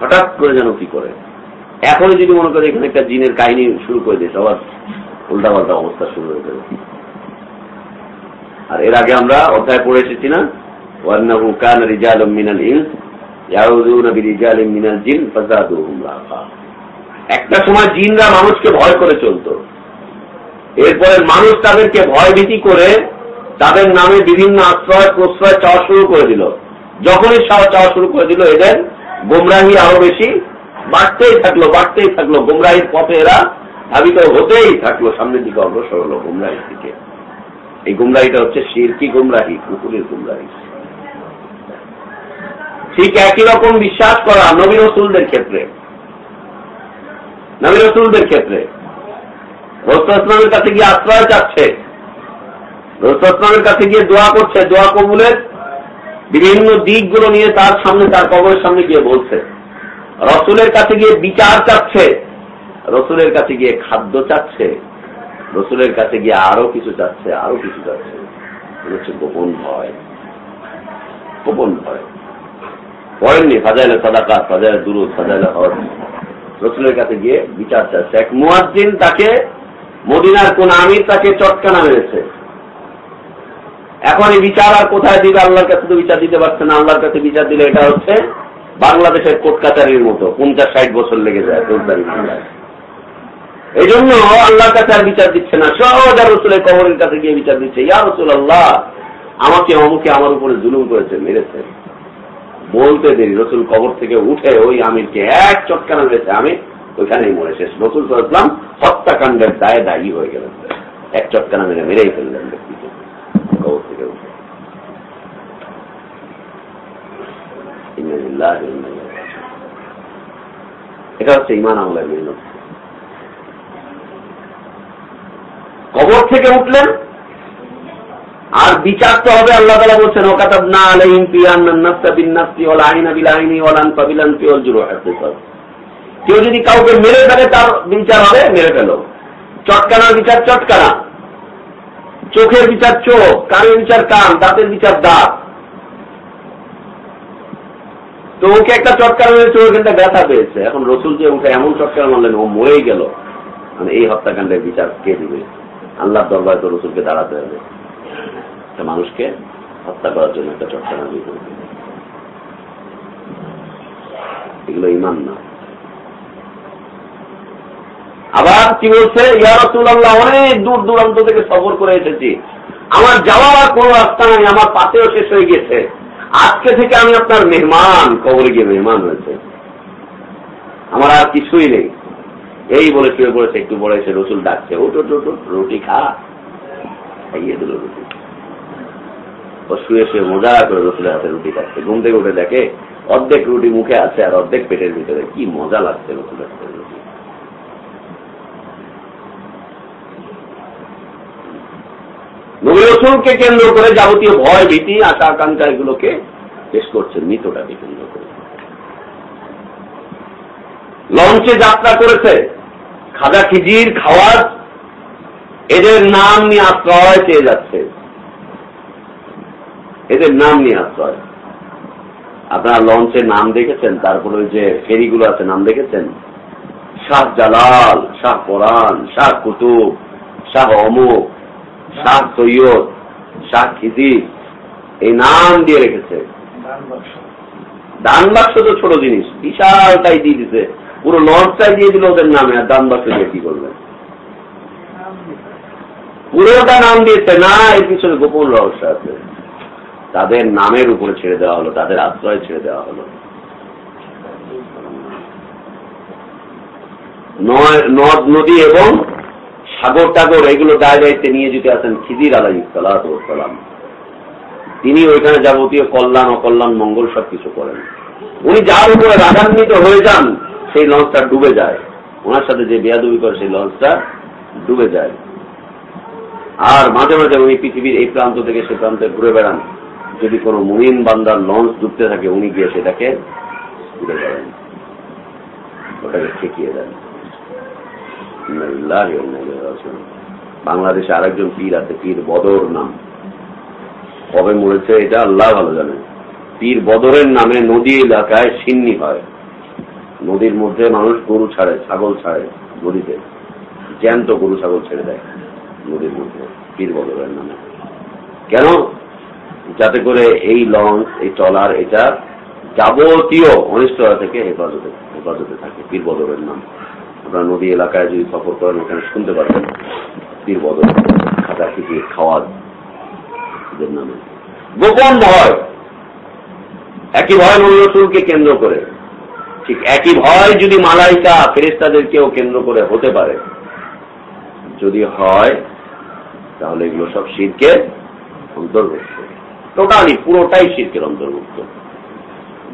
Speaker 3: হঠাৎ করে যেন কি করে? এখন যদি মনে করে এখানে একটা জিনের কাহিনী শুরু করে দিয়েছে, আবার উল্টাপাল্টা অবস্থা শুরু হয়ে যাবে। আর এর আগে আমরা অধ্যায় পড়ে এসেছি না? একটা সময় জিনরা মানুষকে ভয় করে চলত। এরপরে মানুষ তাদেরকে ভয় ভীতি করে তাদের নামে বিভিন্ন আশ্রয় প্রশ্রয় চাওয়া শুরু করে দিল। যখনই চাওয়া শুরু করে দিল, এদের গোমরাহি আরও বেশি বাড়তেই থাকল বাড়তেই থাকল। গোমরাহির পথে এরা ধাবিত হতেই থাকল। সামনের দিকে অগ্রসর হলো গোমরাহির দিকে। এই গুমরাহিটা হচ্ছে শিরকি গুমরাহি, কুকুরের গুমরাহি। ঠিক একই রকম বিশ্বাস করা নবী রসুলদের ক্ষেত্রে। নবী রসুলদের ক্ষেত্রে। রসুলের কাছে গিয়ে আশ্রয় চাচ্ছে। রসুলের কাছে গিয়ে দোয়া করছে। দোয়া কবুলের বিভিন্ন দিকগুলো নিয়ে তার সামনে, তার কবরের সামনে গিয়ে বলছে। রসুলের কাছে গিয়ে বিচার চাচ্ছে, রসুলের কাছে গিয়ে খাদ্য চাচ্ছে, রসুলের কাছে গিয়ে আরও কিছু চাচ্ছে, আরও কিছু চাচ্ছে। হচ্ছে গোপন ভয়। গোপন ভয়। পড়েননি ফাজাইলে সাদাকা, ফাজাইলে দুরুদ, ফাজাইলে হজ। রসুলের কাছে গিয়ে বিচার চাচ্ছে। এক মুয়াজ্জিন তাকে মদিনার কোন আমির তাকে চটকানা মেরেছে এখন এই বিচার আর কোথায় দিবে? আল্লাহর কাছে তো বিচার দিতে পারছে না। আল্লাহর কাছে বিচার দিলে এটা হচ্ছে বাংলাদেশের কোর্ট কাচারির মতো, পঞ্চাশ, ষাট বছর লেগে যায় ফৌজদারি। এই জন্য আল্লাহর কাছে আর বিচার দিচ্ছে না। সহজ আর রসুলের কবরের কাছে গিয়ে বিচার দিচ্ছে। ইয়া রসুল আল্লাহ আমাকে অমুকে আমার উপরে জুলুম করেছে, মেরেছে। বলতে দেরি, রসুল কবর থেকে উঠে ওই আমিরকে এক চটকানা মেরেছে আমি ওইখানেই মরে শেষ। রসুল ইসলাম হত্যাকাণ্ডের দায়ে দায়ী হয়ে গেলেন। এক চটকানা মেরে, মেরেই ফেললেন ব্যক্তিকে। কবর থেকে উঠে। এটা হচ্ছে ইমান আমলের মেহনত কবর থেকে উঠলেন, আর বিচার তো হবে, আল্লাহ তালা বলছেন ওকাতাব না আলাইহিম পিয়ান্নাস্তা কেউ যদি কাউকে মেরে ফেলে, তার বিচার হবে, মেরে ফেল। চটকানার বিচার চটকানা। চোখের বিচার চোখ, কানের বিচার কান, দাঁতের বিচার দাঁত। ওকে একটা চটকানা মেরেছে ওখানটা ব্যথা পেয়েছে। এখন রসুল যে উঠে এমন চটকানা মারলেন, ও মরেই গেল। মানে এই হত্যাকাণ্ডের বিচার কে দিবে? আল্লাহ দরবার তো রসুলকে দাঁড়াতে হবে। মানুষকে হত্যা করার জন্য একটা চটকানা দিয়ে এগুলো ইমান না। আবার কি বলছে? ইয়ারসুল্লাহ অনেক দূর দূরান্ত থেকে সফর করে এসেছি। আমার যাওয়ার কোনো রাস্তা নাই, আমার পাতেও শেষ হয়ে গেছে। আজকে থেকে আমি আপনার মেহমান, কবরে গিয়ে মেহমান হয়েছে। আমার আর কিছুই নেই। এই বলে শুয়ে পড়েছে, একটু বড় এসে রসুল ডাকছে ওট ওট রুটি খা। খাইয়ে দিল রুটি। ও শুয়ে শুয়ে মজা করে রসুলের হাতে রুটি খাচ্ছে। ঘুম থেকে উঠে দেখে অর্ধেক রুটি মুখে আছে আর অর্ধেক পেটের ভিতরে। কি মজা লাগছে রসুলের নবী রসুলকে কেন্দ্র করে যাবতীয় ভয়, ভীতি, আশা, আকাঙ্ক্ষা এগুলোকে পেশ করছেন মৃতটাকে কেন্দ্র করে। লঞ্চে যাত্রা করেছে। খাজা খিজির খাওয়ার এদের নাম নিয়ে আশ্রয় চেয়ে যাচ্ছে। এদের নাম নিয়ে আশ্রয়। আপনারা লঞ্চের নাম দেখেছেন, তারপরে যে ফেরিগুলো আছে, নাম দেখেছেন? শাহ জালাল, শাহ কোরআন, শাহ কুতুব, শাহ অমুক শাহ সৈয়দ শাহ খিজির এই নাম দিয়ে রেখেছে। দান বাক্স তো ছোট জিনিস বিশালটাই দিয়ে দিছে। পুরো লঞ্চটাই দিয়ে দিল ওদের নামে আর দান বাক্স দিয়ে কি করবে? পুরোটা নাম দিয়েছে না এর পিছনে গোপন রহস্য আছে। তাদের নামের উপরে ছেড়ে দেওয়া হলো তাদের আশ্রয় ছেড়ে দেওয়া হলো। নদ নদী এবং সাগর টাগর, এগুলো দায় দায়িত্বে নিয়ে যেতে আসেন খিদির আলাই সালাম তিনি ওইখানে যাবতীয় কল্যাণ, অকল্যাণ, মঙ্গল সবকিছু করেন। উনি যার উপরে রাগান্বিত হয়ে যান, সেই লঞ্চটা ডুবে যায়। ওনার সাথে যে বেয়াদুবি করে, সেই লঞ্চটা ডুবে যায়। আর মাঝে মাঝে উনি পৃথিবীর এই প্রান্ত থেকে সে প্রান্তে ঘুরে বেড়ান। যদি কোনো মুমিন বান্দার লঞ্চ ডুবতে থাকে, উনি গিয়ে সেটাকে ঘুরে বেড়ান ওটাকে ঠেকিয়ে দেন। বাংলাদেশে আরেকজন পীর আছে, পীর বদর নাম। কবে মরেছে এটা আল্লাহ ভালো জানে। পীর বদরের নামে নদী এলাকায় সিন্নি হয়। নদীর মধ্যে মানুষ গরু ছাড়ে, ছাগল ছাড়ে নদীতে। জ্যান্ত গরু, ছাগল ছেড়ে দেয় নদীর মধ্যে, পীর বদরের নামে। কেন? যাতে করে এই লঞ্চ, এই ট্রলার, এটা যাবতীয় অনিষ্টতা থেকে হেফাজতে হেফাজতে থাকে, পীর বদরের নাম। আপনারা নদী এলাকায় যদি সফর করেন, ওখানে শুনতে পারবেন পীর বদর খাতা খিচি খাওয়া নামে। গোপন ভয়। একই ভয় নবী রসুলকে কেন্দ্র করে। ঠিক একই ভয় যদি মালাইকা ফেরেস্তাদেরকেও কেন্দ্র করে হতে পারে। যদি হয়, তাহলে এগুলো সব শীতকের অন্তর্ভুক্ত। টোটালি পুরোটাই শীতকের অন্তর্ভুক্ত।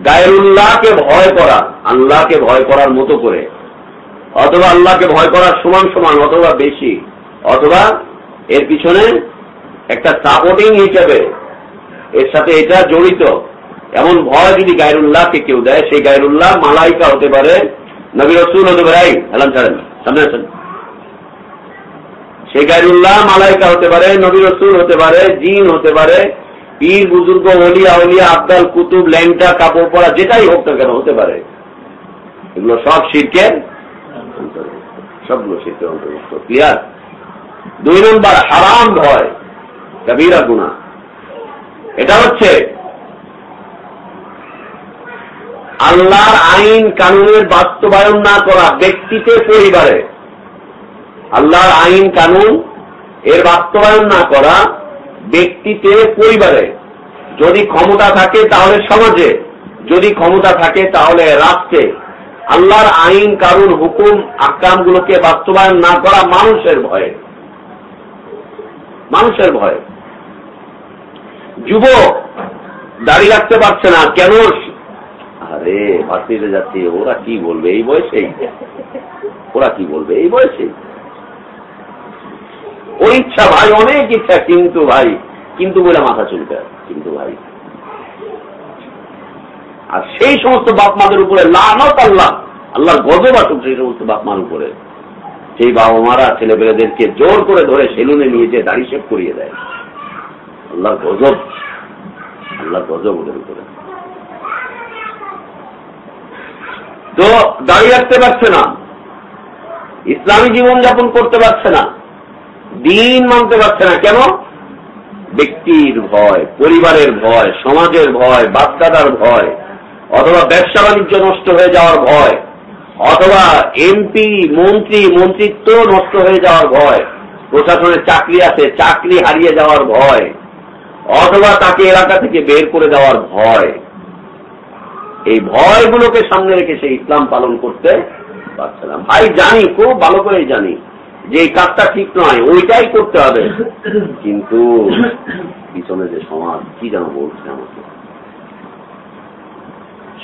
Speaker 3: গায়রুল্লাহকে ভয় করা, আল্লাহকে ভয় করার মতো করে অথবা আল্লাহকে ভয় করার সমান সমান, অথবা বেশি, অথবা এর পিছনে একটা সাপোর্টিং হিসেবে এর সাথে এটা জড়িত। এমন ভয় যদি গায়রুল্লাহকে কেউ দেয়, সেই গায়রুল্লাহ মালাইকা হতে পারে, নবী রসুল হতে পারে হেলাম ছাড়েন সামনে আসেন। সেই গায়রুল্লাহ মালাইকা হতে পারে, নবী রসুল হতে পারে, জিন হতে পারে, পীর, বুজুর্গ অলিয়া অলিয়া আবদাল, কুতুব, ল্যাংটা, কাপড় পরা, যেটাই হোক না কেন হতে পারে। এগুলো সব শিরকের সবগুলো শিরকের অন্তর্ভুক্ত ক্লিয়ার? দুই নম্বর, হারাম ভয়। কবিরা গুণা এটা হচ্ছে আল্লাহর আইন, কানুনের বাস্তবায়ন না করা ব্যক্তিতে পরিবারে। আল্লাহর আইন, কানুন এর বাস্তবায়ন না করা ব্যক্তিতে পরিবারে। যদি ক্ষমতা থাকে তাহলে সমাজে। যদি ক্ষমতা থাকে তাহলে রাষ্ট্রে। আল্লাহর আইন, কানুন, হুকুম আক্রামগুলোকে বাস্তবায়ন না করা মানুষের ভয়ে। মানুষের ভয়ে। যুবক দাঁড়িয়ে রাখতে পারছে না, কেন? আরে, ভার্সিটিতে যাচ্ছে, ওরা কি বলবে? এই বয়সেই। ওরা কি বলবে? এই বয়সেই। ওর ইচ্ছা ভাই, অনেক ইচ্ছা, কিন্তু ভাই, কিন্তু বলে মাথা চলতে কিন্তু ভাই। আর সেই সমস্ত বাপ মাদের উপরে লানত আল্লাহ। আল্লাহর গজব আসুক সেই সমস্ত বাপ মার উপরে। সেই বাবা মারা ছেলে পেলেদেরকে জোর করে ধরে সেলুনে নিয়ে যে দাড়ি শেপ করিয়ে দেয়। আল্লাহর গজব আল্লাহর গজব ওদের উপরে। তো দাঁড়িয়ে রাখতে পারছে না। ইসলামী জীবন যাপন করতে পারছে না। দিন মানতে পারছে না। কেন? ব্যক্তির ভয়, পরিবারের ভয়, সমাজের ভয় বাচ্চাদার ভয় অথবা ব্যবসা বাণিজ্য নষ্ট হয়ে যাওয়ার ভয়, অথবা এমপি মন্ত্রী, মন্ত্রিত্ব নষ্ট হয়ে যাওয়ার ভয়, প্রশাসনের চাকরি আছে, চাকরি হারিয়ে যাওয়ার ভয়, অথবা তাকে এলাকা থেকে বের করে দেওয়ার ভয়। এই ভয়গুলোকে সামনে রেখে সে ইসলাম পালন করতে পারছে না। ভাই, জানি, খুব ভালো করেই জানি যে এই কাজটা ঠিক নয়, ওইটাই করতে হবে। কিন্তু পিছনে যে সমাজ, কি যেন বলছে আমাকে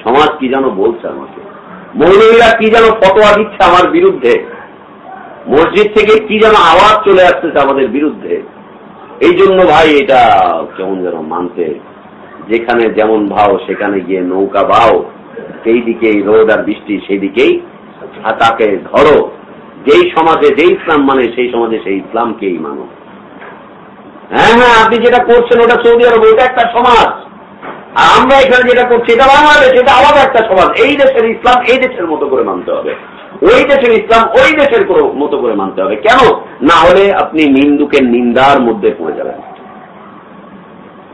Speaker 3: সমাজ কি যেন বলছে আমাকে? মৌলবীরা কি যেন ফটোয়া দিচ্ছে আমার বিরুদ্ধে? মসজিদ থেকে কি যেন আওয়াজ চলে আসতেছে আমাদের বিরুদ্ধে? এই জন্য ভাই এটা কেমন যেন মানতে, যেখানে যেমন ভাও, সেখানে গিয়ে নৌকা বাও সেই দিকেই রোদ আর বৃষ্টি, সেই দিকেই ছাতাকে ধরো। যেই সমাজে যেই ইসলাম মানে সেই সমাজে সেই ইসলামকেই মানো। হ্যাঁ হ্যাঁ আপনি যেটা করছেন ওটা সৌদি আরব, ওটা একটা সমাজ। আর আমরা এখানে যেটা করছি, এটা বাংলাদেশ, এটা আলাদা একটা সমাজ। এই দেশের ইসলাম এই দেশের মতো করে মানতে হবে। ওই দেশের ইসলাম ওই দেশের মতো করে মানতে হবে। কেন? না হলে আপনি নিন্দুকের নিন্দার মধ্যে পড়ে যাবেন।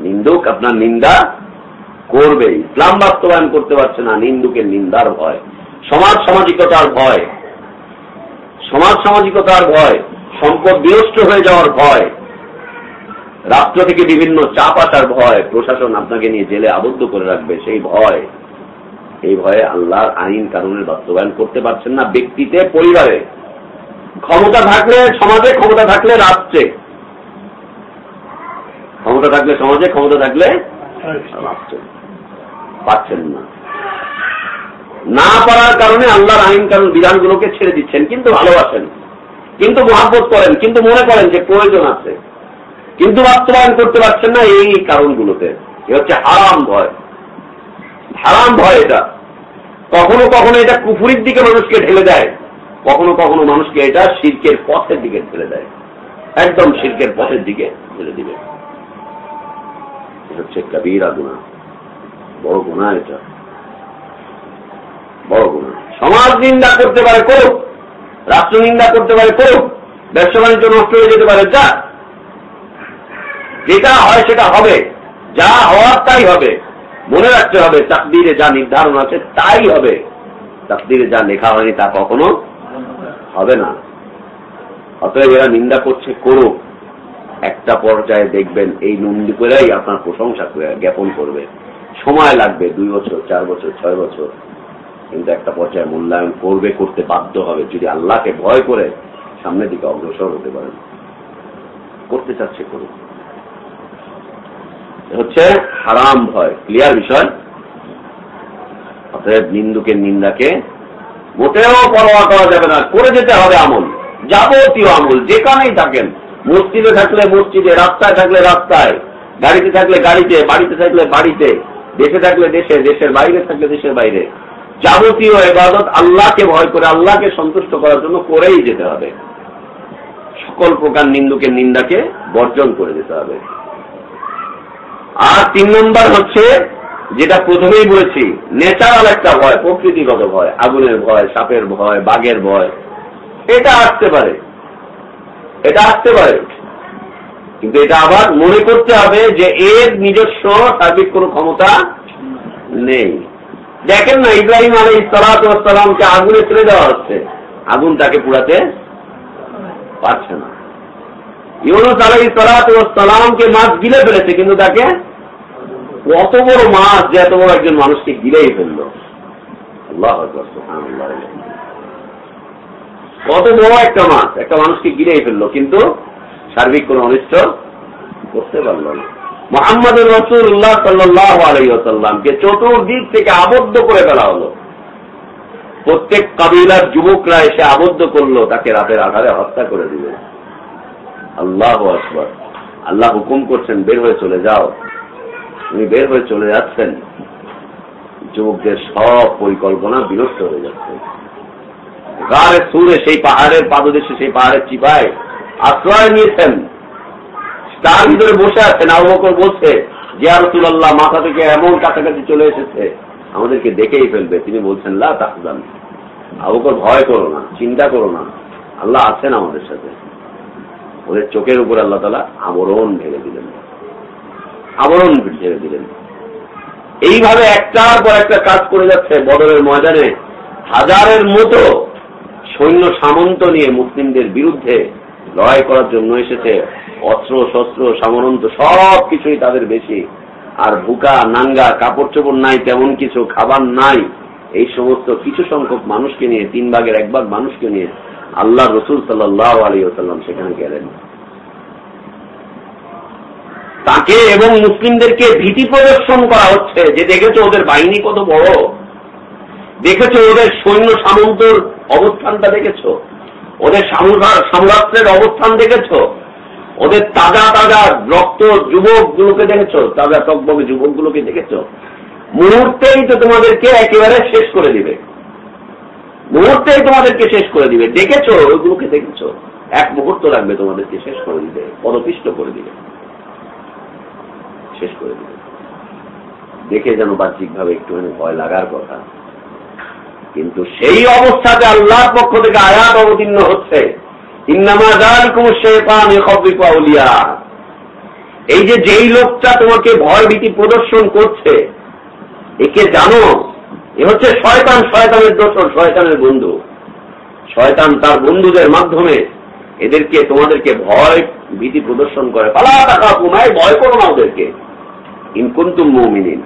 Speaker 3: নিন্দুক আপনার নিন্দা করবে। ইসলাম বাস্তবায়ন করতে পারছে না, নিন্দুকের নিন্দার ভয়। সমাজ সামাজিকতার ভয়। সমাজ সামাজিকতার ভয়। সম্পদ বিনষ্ট হয়ে যাওয়ার ভয়। রাষ্ট্র থেকে বিভিন্ন চাপ আসার ভয় প্রশাসন আপনাকে নিয়ে জেলে আবদ্ধ করে রাখবে, সেই ভয়। এই ভয়ে আল্লাহর আইন কানুনের বাস্তবায়ন করতে পারছেন না ব্যক্তিতে, পরিবারে। ক্ষমতা থাকলে সমাজে, ক্ষমতা থাকলে রাষ্ট্রে। ক্ষমতা থাকলে সমাজে, ক্ষমতা থাকলে রাষ্ট্রে। পাচ্ছেন না। না পারার কারণে আল্লাহর আইন কানুন বিধানগুলোকে ছেড়ে দিচ্ছেন, কিন্তু ভালোবাসেন। কিন্তু মহাব্বত করেন, কিন্তু মনে করেন যে প্রয়োজন আছে। কিন্তু বাস্তবায়ন করতে পারছেন না এই কারণগুলোতে। এ হচ্ছে হারাম ভয়। হারাম ভয় এটা। কখনো কখনো এটা কুফুরির দিকে মানুষকে ঢেলে দেয়। কখনো কখনো মানুষকে এটা শিল্পের পথের দিকে ঠেলে দেয়। একদম শিল্পের পথের দিকে ঠেলে দিবে। এটা হচ্ছে কবিরা গুণা বড় গুণা এটা। বড় গুণা সমাজ নিন্দা করতে পারে, করুক। রাষ্ট্র নিন্দা করতে পারে, করুক। ব্যবসা বাণিজ্য নষ্ট হয়ে যেতে পারে যা যেটা হয় সেটা হবে। যা হওয়ার তাই হবে। মনে রাখতে হবে চাকদিরে যা নির্ধারণ আছে তাই হবে। চাকদিরে যা লেখা হয়নি তা কখনো হবে না। অতএব এরা নিন্দা করছে করুক একটা পর্যায়ে দেখবেন এই নন্দী করেই আপনার প্রশংসা জ্ঞাপন করবে। সময় লাগবে, দুই বছর, চার বছর, ছয় বছর। কিন্তু একটা পর্যায়ে মূল্যায়ন করবে, করতে বাধ্য হবে। যদি আল্লাহকে ভয় করে, সামনের দিকে অগ্রসর হতে পারেন। করতে চাচ্ছে করুক। হচ্ছে হারাম ভয়। ক্লিয়ার বিষয়? অতএব নিন্দুকের নিন্দাকে মোটেও পরোয়া করা যাবে না, করে যেতে হবে আমল। যাবতীয় আমল, যেখানেই থাকেন। মসজিদে থাকলে মসজিদে, রাস্তায় থাকলে রাস্তায়, গাড়িতে থাকলে গাড়িতে, বাড়িতে থাকলে বাড়িতে, দেশে থাকলে দেশে, দেশের বাইরে থাকলে দেশের বাইরে। যাবতীয় এবাদত আল্লাহকে ভয় করে, আল্লাহকে সন্তুষ্ট করার জন্য করেই যেতে হবে। সকল প্রকার নিন্দুকের নিন্দাকে বর্জন করে যেতে হবে। আর তিন নম্বর হচ্ছে, যেটা প্রথমেই বলেছি ন্যাচারাল একটা ভয়, প্রকৃতিগত ভয়, আগুনের ভয়, সাপের ভয়, বাঘের ভয়। এটা আসতে পারে। এটা আসতে পারে। কিন্তু এটা আবার মনে করতে হবে যে এর নিজস্ব সার্বিক কোন ক্ষমতা নেই। দেখেন না, ইব্রাহিম আলী সালাতামকে আগুনে ছেড়ে দেওয়া হচ্ছে। আগুন তাকে পুরাতে পারছে না। ইউনুস আলাই সালাতামকে মাছ গিলে ফেলেছে, কিন্তু তাকে কত বড় মাছ যে এত বড় একজন মানুষকে গিলেই ফেলল। কত বড় একটা মাছ, একটা মানুষকে গিলেই ফেলল, কিন্তু সার্বিক কোন অনিষ্ট করতে পারল না। মোহাম্মদ রসুল্লাহ সাল্লাহ আলাইসাল্লামকে চতুর্দিক থেকে আবদ্ধ করে ফেলা হলো। প্রত্যেক কাবিলার যুবকরা এসে আবদ্ধ করল, তাকে রাতের আধারে হত্যা করে দিল। আল্লাহ আকবর। আল্লাহ হুকুম করছেন, বের হয়ে চলে যাও। উনি বের হয়ে চলে যাচ্ছেন। যুবকদের সব পরিকল্পনা বিনষ্ট হয়ে যাচ্ছে। গাড়ে সুরে সেই পাহাড়ের পাদদেশে সেই পাহাড়ের চিপায় আশ্রয় নিয়েছেন। তার ভিতরে বসে আছেন, আবু বকর বলছে জিয়া রসুল্লাহ মাথা থেকে এমন কাছাকাছি চলে এসেছে, আমাদেরকে দেখেই ফেলবে। তিনি বলছেন, লা তাহজান। আবু বকর ভয় করো না, চিন্তা করো না। আল্লাহ আছেন আমাদের সাথে। ওদের চোখের উপর আল্লাহ তালা আবরণ ঢেলে দিলেন। আবরণ ঢেলে দিলেন। এইভাবে একটার পর একটা কাজ করে যাচ্ছে বদরের ময়দানে। হাজারের মতো সৈন্য সামন্ত নিয়ে মুসলিমদের বিরুদ্ধে লড়াই করার জন্য এসেছে। অস্ত্র, শস্ত্র, সামরন্ত সব কিছুই তাদের বেশি। আর ভুকা নাঙ্গা কাপড় চোপড় নাই, তেমন কিছু, খাবার নাই। এই সমস্ত কিছু সংখ্যক মানুষকে নিয়ে, তিন ভাগের এক ভাগ মানুষকে নিয়ে আল্লাহ রসুল সাল্লাহ আলী ওসাল্লাম সেখানে গেলেন। তাকে এবং মুসলিমদেরকে ভীতি প্রদর্শন করা হচ্ছে যে দেখেছ ওদের বাহিনী কত বড়? দেখেছ ওদের সৈন্য সামন্তর অবস্থানটা দেখেছ? ওদের সাম্রাজ্যের অবস্থান দেখেছ? ওদের তাজা তাজা রক্ত যুবক গুলোকে দেখেছ? তাজা টকবকে যুবক গুলোকে দেখেছ? মুহূর্তেই তো তোমাদেরকে একেবারে শেষ করে দিবে। মুহূর্তেই তোমাদেরকে শেষ করে দিবে। দেখেছ ওইগুলোকে দেখেছ। এক মুহূর্ত লাগবে তোমাদেরকে শেষ করে দিবে পদপিষ্ট করে দিবে। শেষ করে দিবে। দেখে যেন বাহ্যিকভাবে একটুখানি ভয় লাগার কথা। কিন্তু সেই অবস্থাতে আল্লাহর পক্ষ থেকে আয়াত অবতীর্ণ হচ্ছে। এই যে যেই লোকটা তোমাকে ভয় ভীতি প্রদর্শন করছে, একে জানো এ হচ্ছে শয়তান শয়তানের দোষর, শয়তানের বন্ধু। শয়তান তার বন্ধুদের মাধ্যমে এদেরকে, তোমাদেরকে ভয়, ভীতি প্রদর্শন করে। পালা টাকা কুমায় ভয় করো না ওদেরকে। ইনকুন্তুম মুমিনিন।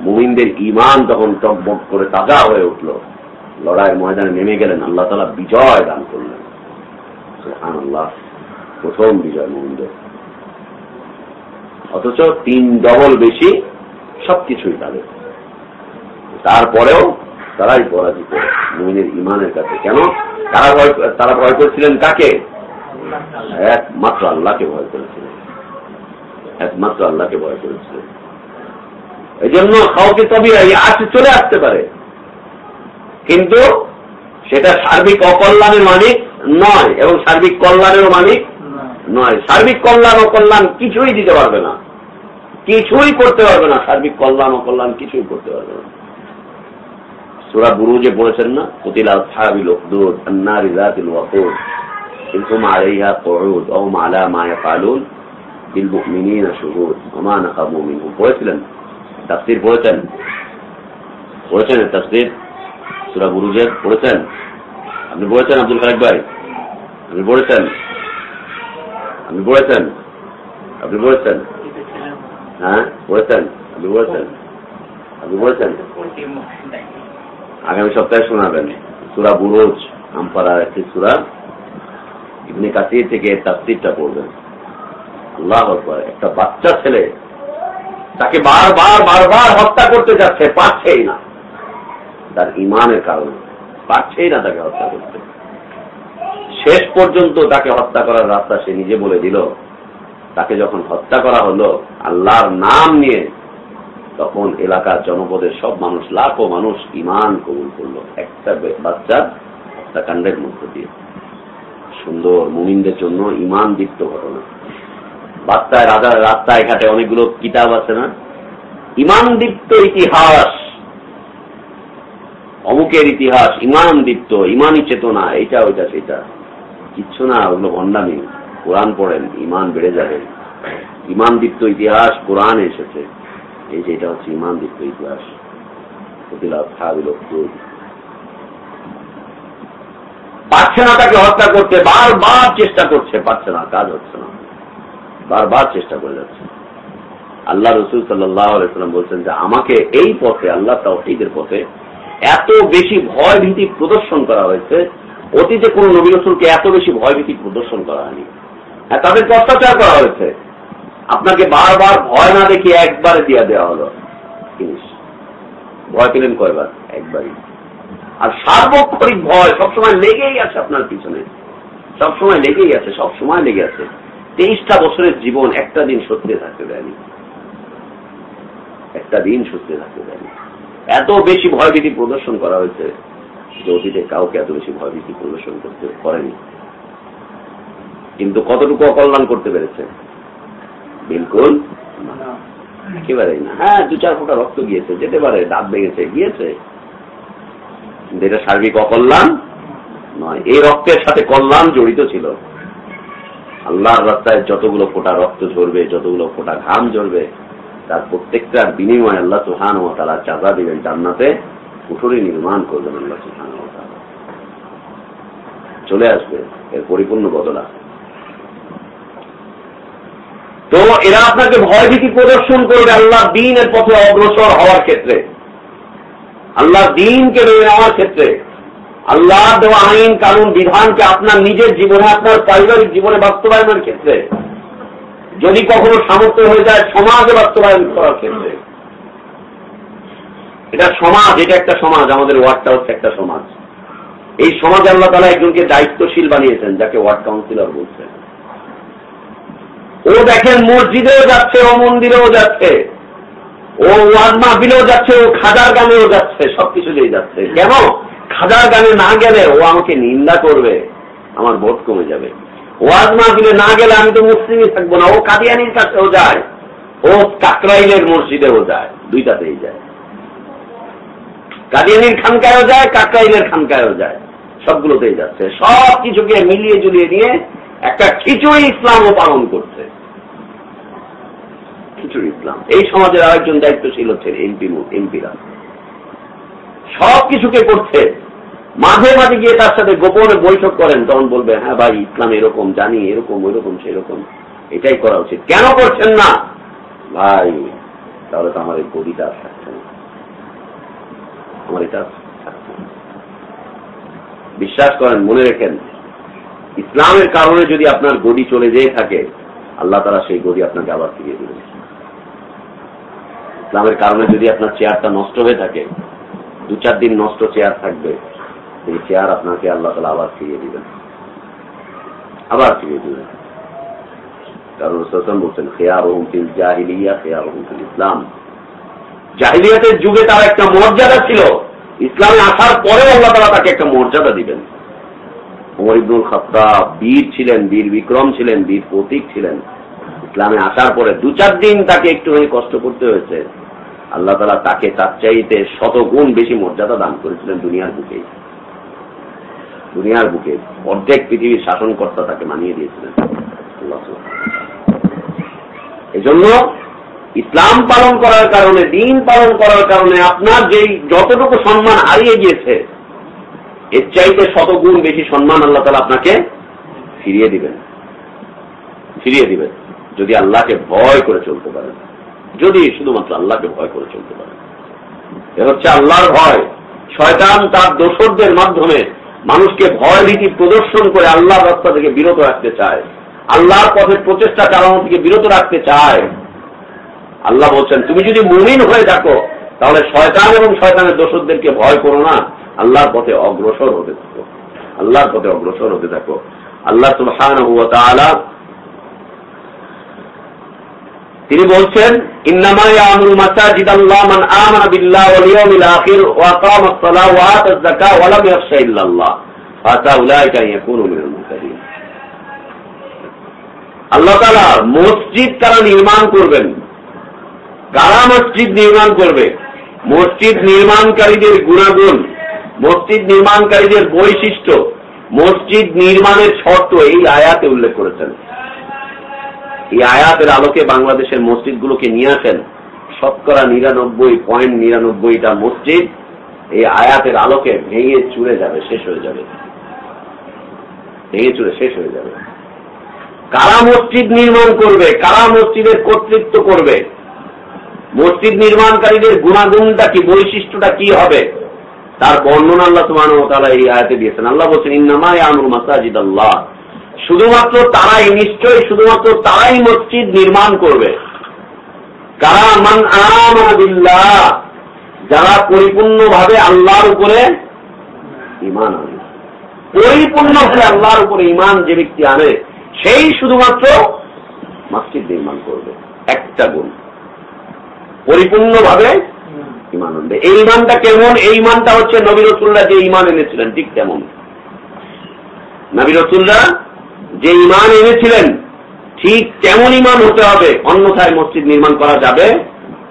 Speaker 3: মুমিনদের ইমান তখন টকবক করে তাজা হয়ে উঠল, লড়াইয়ের ময়দানে নেমে গেলেন, আল্লাহ তালা বিজয় দান করলেন। আল্লাহ প্রথম বিজয় মুমিনদের। অথচ তিন ডবল বেশি সবকিছুই তাদের। তারপরেও তারাই পরাজিত মুমিনের ইমানের কাছে। কেন? তারা ভয় তারা ভয় করছিলেন কাকে? একমাত্র আল্লাহকে ভয় করেছিলেন। একমাত্র আল্লাহকে ভয় করেছিলেন। এই জন্য কাউকে তবে আসে চলে আসতে পারে। কিন্তু সেটা সার্বিক অকল্যাণের মালিক নয় এবং সার্বিক কল্যাণেরও মালিক নয়। সার্বিক কল্যাণ ও কল্যাণ কিছুই দিতে পারবে না। কিছুই করতে পারবে না। সার্বিক কল্যাণ ও কল্যাণ কিছুই করতে পারবে না। সুরা বুরুজে পড়েছেন না কতিলা সাহাবিল উখদুদ আন্নার ইজাতিল ওয়াকুদ কিন্তু আলাইহা কুউদ ও মালা মা ইয়াফালুন বিল মুমিনিনা শুহুদ ওমা নাকামু মিনহুম পড়েছিলেন তাফসীর পড়েছেন পড়েছেন তাফসীর সুরা বুরুজের পড়েছেন আপনি পড়েছেন আব্দুল খালেক ভাই আপনি পড়েছেন আপনি পড়েছেন আপনি পড়েছেন হ্যাঁ পড়েছেন আপনি পড়েছেন আপনি পড়েছেন আগামী সপ্তাহে শোনাবেন সুরা বুরোজ, আমপাড়ার একটি সুরা। ইবনে কাসির থেকে তাফসিরটা পড়বেন। আল্লাহ একটা বাচ্চা ছেলে, তাকে বারবার বারবার হত্যা করতে যাচ্ছে, পারছেই না। তার ইমানের কারণে, পারছেই না তাকে হত্যা করতে। শেষ পর্যন্ত তাকে হত্যা করার রাস্তা সে নিজে বলে দিল। তাকে যখন হত্যা করা হলো, আল্লাহর নাম নিয়ে তখন এলাকার জনপদের সব মানুষ, লাখো মানুষ ইমান কবুল করল। একটা বাচ্চার হত্যাকাণ্ডের মধ্য দিয়ে। সুন্দর মুমিনদের জন্য ইমান দীপ্ত ঘটনা। বার্তায় রাজা রাস্তায় ঘাটে অনেকগুলো কিতাব আছে না? ইমান দীপ্ত ইতিহাস। অমুকের ইতিহাস ইমান দীপ্ত ইমানই চেতনা, এইটা, ওইটা সেটা কিচ্ছু না, ওগুলো ভণ্ডামি। কোরআন পড়েন ইমান বেড়ে যাবে। ইমান দীপ্ত ইতিহাস কোরআন এসেছে। এই যে এটা হচ্ছে ইমান দীপ্ত ইতিহাস পারছে না তাকে হত্যা করতে বারবার চেষ্টা করছে পারছে না কাজ হচ্ছে না। বারবার চেষ্টা করে যাচ্ছে। আল্লাহ রসুল সাল্লাম বলছেন যে আমাকে এই পথে আল্লাহ তাহিদের পথে এত বেশি ভয় ভীতি প্রদর্শন করা হয়েছে। অতীতে কোন নবী রসুলকে এত বেশি ভয় ভীতি প্রদর্শন করা হয়নি। হ্যাঁ, তাদেরকে অত্যাচার করা হয়েছে। আপনাকে বারবার ভয় না দেখিয়ে একবারে দিয়া দেওয়া হলো। জিনিস ভয় পেলেন কয়বার? একবারই। আর সার্বক্ষণিক ভয় সবসময় লেগেই আছে আপনার পিছনে। সবসময় লেগেই আছে সব সময় লেগে আছে। তেইশটা বছরের জীবন একটা দিন সত্যি থাকতে দেয়নি। একটা দিন সত্যি থাকতে দেয়নি। এত বেশি ভয়ভীতি প্রদর্শন করা হয়েছে যে অতীতে কাউকে এত বেশি ভয়ভীতি প্রদর্শন করতে করেনি। কিন্তু কতটুকু অকল্যাণ করতে পেরেছে? বিলকুল। একেবারেই না। হ্যাঁ দু চার ফোটা রক্ত গিয়েছে যেতে পারে দাঁত ভেঙেছে গিয়েছে। কিন্তু এটা সার্বিক অকল্যাণ নয়। এই রক্তের সাথে কল্যাণ জড়িত ছিল। আল্লাহর রাস্তায় যতগুলো ফোটা রক্ত ঝরবে যতগুলো ফোটা ঘাম ঝরবে তার প্রত্যেকটার বিনিময় আল্লাহ সুহান ও তারা চাঁদা দিবেন জান্নাতে কুঠুরি নির্মাণ করবেন আল্লাহ সুহান ও চলে আসবে এর পরিপূর্ণ বদলা তো এরা আপনাকে ভয়ভীতি প্রদর্শন করবে আল্লাহ দিনের পথে অগ্রসর হওয়ার ক্ষেত্রে। আল্লাহ দিনকে মেনে নেওয়ার ক্ষেত্রে। আল্লাহ দেওয়া আইন, কানুন, বিধানকে আপনার নিজের জীবনে, আপনার পারিবারিক জীবনে বাস্তবায়নের ক্ষেত্রে। যদি কখনো সামর্থ্য হয়ে যায়, সমাজে বাস্তবায়ন করার ক্ষেত্রে। এটা সমাজ, এটা একটা সমাজ, আমাদের ওয়ার্ডটা হচ্ছে একটা সমাজ। এই সমাজ আল্লাহ তালা একজনকে দায়িত্বশীল বানিয়েছেন, যাকে ওয়ার্ড কাউন্সিলর বলছেন। ও দেখেন মসজিদেও যাচ্ছে, ও মন্দিরেও যাচ্ছে, ও ওয়াজ মাহবিলেও যাচ্ছে, ও খাজার গানেও যাচ্ছে সবকিছুতেই যাচ্ছে। কেন? খাজার গানে না গেলে ও আমাকে নিন্দা করবে, আমার ভোট কমে যাবে। ওয়াজ মাহবিলে না গেলে আমি তো মুসলিমই থাকব না, ও কাদিয়ানির কাছেও যায়, ও কাকরাইলের মসজিদেও যায়, দুইটাতেই যায়। কাদিয়ানির খানকায়ও যায়, কাকরাইলের খানকায়ও যায়, সবগুলোতেই যাচ্ছে। সব কিছুকে মিলিয়ে জুলিয়ে নিয়ে একটা খিচুড়ি ইসলামও পালন করছে। খিচুড়ি ইসলাম। এই সমাজের আরেকজন দায়িত্বশীল হচ্ছে এমপি এমপিরা। সব কিছুকে করছে। মাঝে মাঝে গিয়ে তার সাথে গোপনে বৈঠক করেন, তখন বলবে হ্যাঁ ভাই, ইসলাম এরকম, জানি এরকম, ওইরকম, সেরকম। এটাই করা উচিত। কেন করছেন না? ভাই, তাহলে তো আমার এই কবিতা থাকছে না। আমার এটা বিশ্বাস করেন, মনে রেখেন, ইসলামের কারণে যদি আপনার গদি চলে যেয়ে থাকে, আল্লাহ তারা সেই গদি আপনাকে আবার ফিরিয়ে দেবেন। ইসলামের কারণে যদি আপনার চেয়ারটা নষ্ট হয়ে থাকে, দু চার দিন নষ্ট চেয়ার থাকবে এই চেয়ার আপনাকে আল্লাহ তালা আবার ফিরিয়ে দিবেন। আবার ফিরিয়ে দিবেন। কারণ বলছেন খেয়ার ফিল জাহিলিয়া খেয়ার ফিল ইসলাম। জাহিলিয়াতের যুগে তার একটা মর্যাদা ছিল। ইসলামে আসার পরেও আল্লাহ তালা তাকে একটা মর্যাদা দিবেন। ওমর ইবনুল বীর ছিলেন, বীর বিক্রম ছিলেন, বীর প্রতীক ছিলেন। ইসলামে আসার পরে দু চার দিন তাকে একটুখানি কষ্ট করতে হয়েছে। আল্লাহ তালা তাকে তার চাইতে শত গুণ বেশি মর্যাদা দান করেছিলেন দুনিয়ার বুকে। দুনিয়ার বুকে অর্ধেক পৃথিবীর শাসনকর্তা তাকে মানিয়ে দিয়েছিলেন। এজন্য ইসলাম পালন করার কারণে, দিন পালন করার কারণে আপনার যেই যতটুকু সম্মান হারিয়ে গিয়েছে, এর চাইতে শতগুণ বেশি সম্মান আল্লাহ তালা আপনাকে ফিরিয়ে দিবেন। ফিরিয়ে দিবেন, যদি আল্লাহকে ভয় করে চলতে পারেন। যদি শুধুমাত্র আল্লাহকে ভয় করে চলতে পারেন এ হচ্ছে আল্লাহর ভয়। শয়তান তার দোসরদের মাধ্যমে মানুষকে ভয় ভীতি প্রদর্শন করে আল্লাহর রাস্তা থেকে বিরত রাখতে চায়। আল্লাহর পথে প্রচেষ্টা চালানো থেকে বিরত রাখতে চায়। আল্লাহ বলছেন, তুমি যদি মুমিন হয়ে থাকো, তাহলে শয়তান এবং শয়তানের দোষরদেরকে ভয় করো না। আল্লাহর পথে অগ্রসর হতে থাকো। আল্লাহর পথে অগ্রসর হতে থাকো। আল্লাহ সুলহান মিনাল মুহতাদিন আল্লাহ তাআলা মসজিদ তারা নির্মাণ করবেন? কারা মসজিদ নির্মাণ করবে? মসজিদ নির্মাণকারীদের গুণাগুণ, মসজিদ নির্মাণকারীদের বৈশিষ্ট্য, মসজিদ নির্মাণের শর্ত এই আয়াতে উল্লেখ করেছেন। এই আয়াতের আলোকে বাংলাদেশের মসজিদগুলোকে নিয়ে আসেন শতকরা নিরানব্বই পয়েন্ট নিরানব্বইটা মসজিদ, এই আয়াতের আলোকে ভেঙে চুড়ে যাবে, শেষ হয়ে যাবে। ভেঙে চুড়ে শেষ হয়ে যাবে। কারা মসজিদ নির্মাণ করবে? কারা মসজিদের কর্তৃত্ব করবে? মসজিদ নির্মাণকারীদের গুণাগুণটা কি, বৈশিষ্ট্যটা কি হবে? তার বর্ণনা আল্লাহ তারা এই আয়াতে দিয়েছেন। আল্লাহ বলছেন ইন্নামাই আনুর মাসাজিদ আল্লাহ। শুধুমাত্র তারাই নিশ্চয় শুধুমাত্র তারাই মসজিদ নির্মাণ করবে। কারা? মান আমাদিল্লাহ যারা পরিপূর্ণভাবে আল্লাহর উপরে ইমান আনে। পরিপূর্ণভাবে আল্লাহর উপরে ইমান যে ব্যক্তি আনে, সেই শুধুমাত্র মসজিদ নির্মাণ করবে। একটা গুণ। পরিপূর্ণভাবে ইমান আনবে। এই ইমানটা কেমন? এই ইমানটা হচ্ছে নবী রসুল্লাহ যে ইমান এনেছিলেন, ঠিক তেমন। নবী রসুল্লাহ যে ইমান এনেছিলেন, ঠিক তেমন ইমান হতে হবে, অন্যথায় মসজিদ নির্মাণ করা যাবে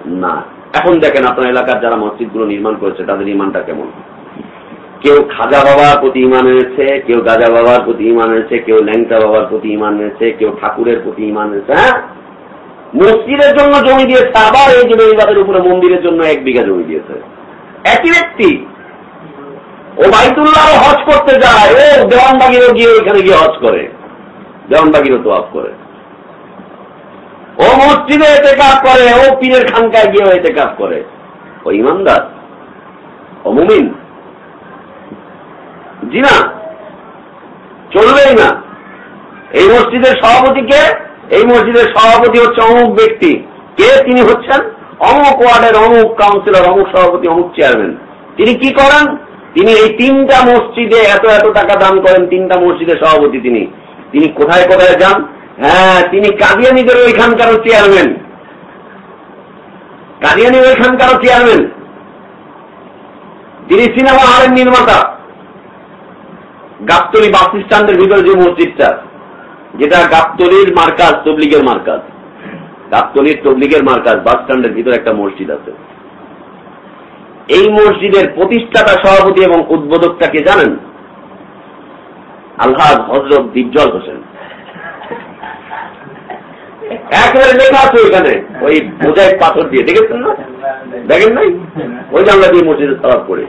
Speaker 3: না। এখন দেখেন আপনার এলাকার যারা মসজিদগুলো নির্মাণ করেছে, তাদের ইমানটা কেমন? কেউ খাজা বাবার প্রতি ইমান এনেছে, কেউ গাজা বাবার প্রতি ইমান এনেছে, কেউ ল্যাংটা বাবার প্রতি ইমান এনেছে, কেউ ঠাকুরের প্রতি ইমান এনেছে হ্যাঁ? মসজিদের জন্য জমি দিয়েছে, আবার এই জমিবাদের উপরে মন্দিরের জন্য এক বিঘা জমি দিয়েছে। একই ব্যক্তি। ও বাইতুল্লাহ হজ করতে যায়, ও দেওয়ানবাগিরও গিয়ে ওইখানে গিয়ে হজ করে। দেওয়ানবাগিরও অফ করে। ও মসজিদে এতে কাজ করে, ও পীরের খানকায় গিয়ে এতে কাজ করে। ও ইমানদার, ও মুমিন। জি না চলবেই না। এই মসজিদের সভাপতিকে এই মসজিদের সভাপতি হচ্ছে অমুক ব্যক্তি। কে তিনি হচ্ছেন? অমুক ওয়ার্ডের অমুক কাউন্সিলর, অমুক সভাপতি, অমুক চেয়ারম্যান। তিনি কি করেন? তিনি এই তিনটা মসজিদে এত এত টাকা দান করেন, তিনটা মসজিদের সভাপতি তিনি। তিনি কোথায় কোথায় যান? হ্যাঁ তিনি কাদিয়ানিদের ওইখানকারও চেয়ারম্যান। কাদিয়ানির ওইখানকারও চেয়ারম্যান। তিনি সিনেমা হলের নির্মাতা। গাবতলি বাস স্ট্যান্ডের ভিতরে যে মসজিদটা, যেটা গাবতলির মার্কাজ, তবলিগের মার্কাজ। গাবতলির তবলিগের মার্কাজ, বাস স্ট্যান্ডের ভিতরে একটা মসজিদ আছে। এই মসজিদের প্রতিষ্ঠাতা সভাপতি এবং উদ্বোধকটাকে জানেন? আল্লাহ হজরত দিজ্জল হোসেন। একেবারে লেখা আছে ওইখানে, ওই বোঝাই পাথর দিয়ে, দেখেছেন না? দেখেন নাই? ওই জানলা দিয়ে মসজিদের তলাপ করে।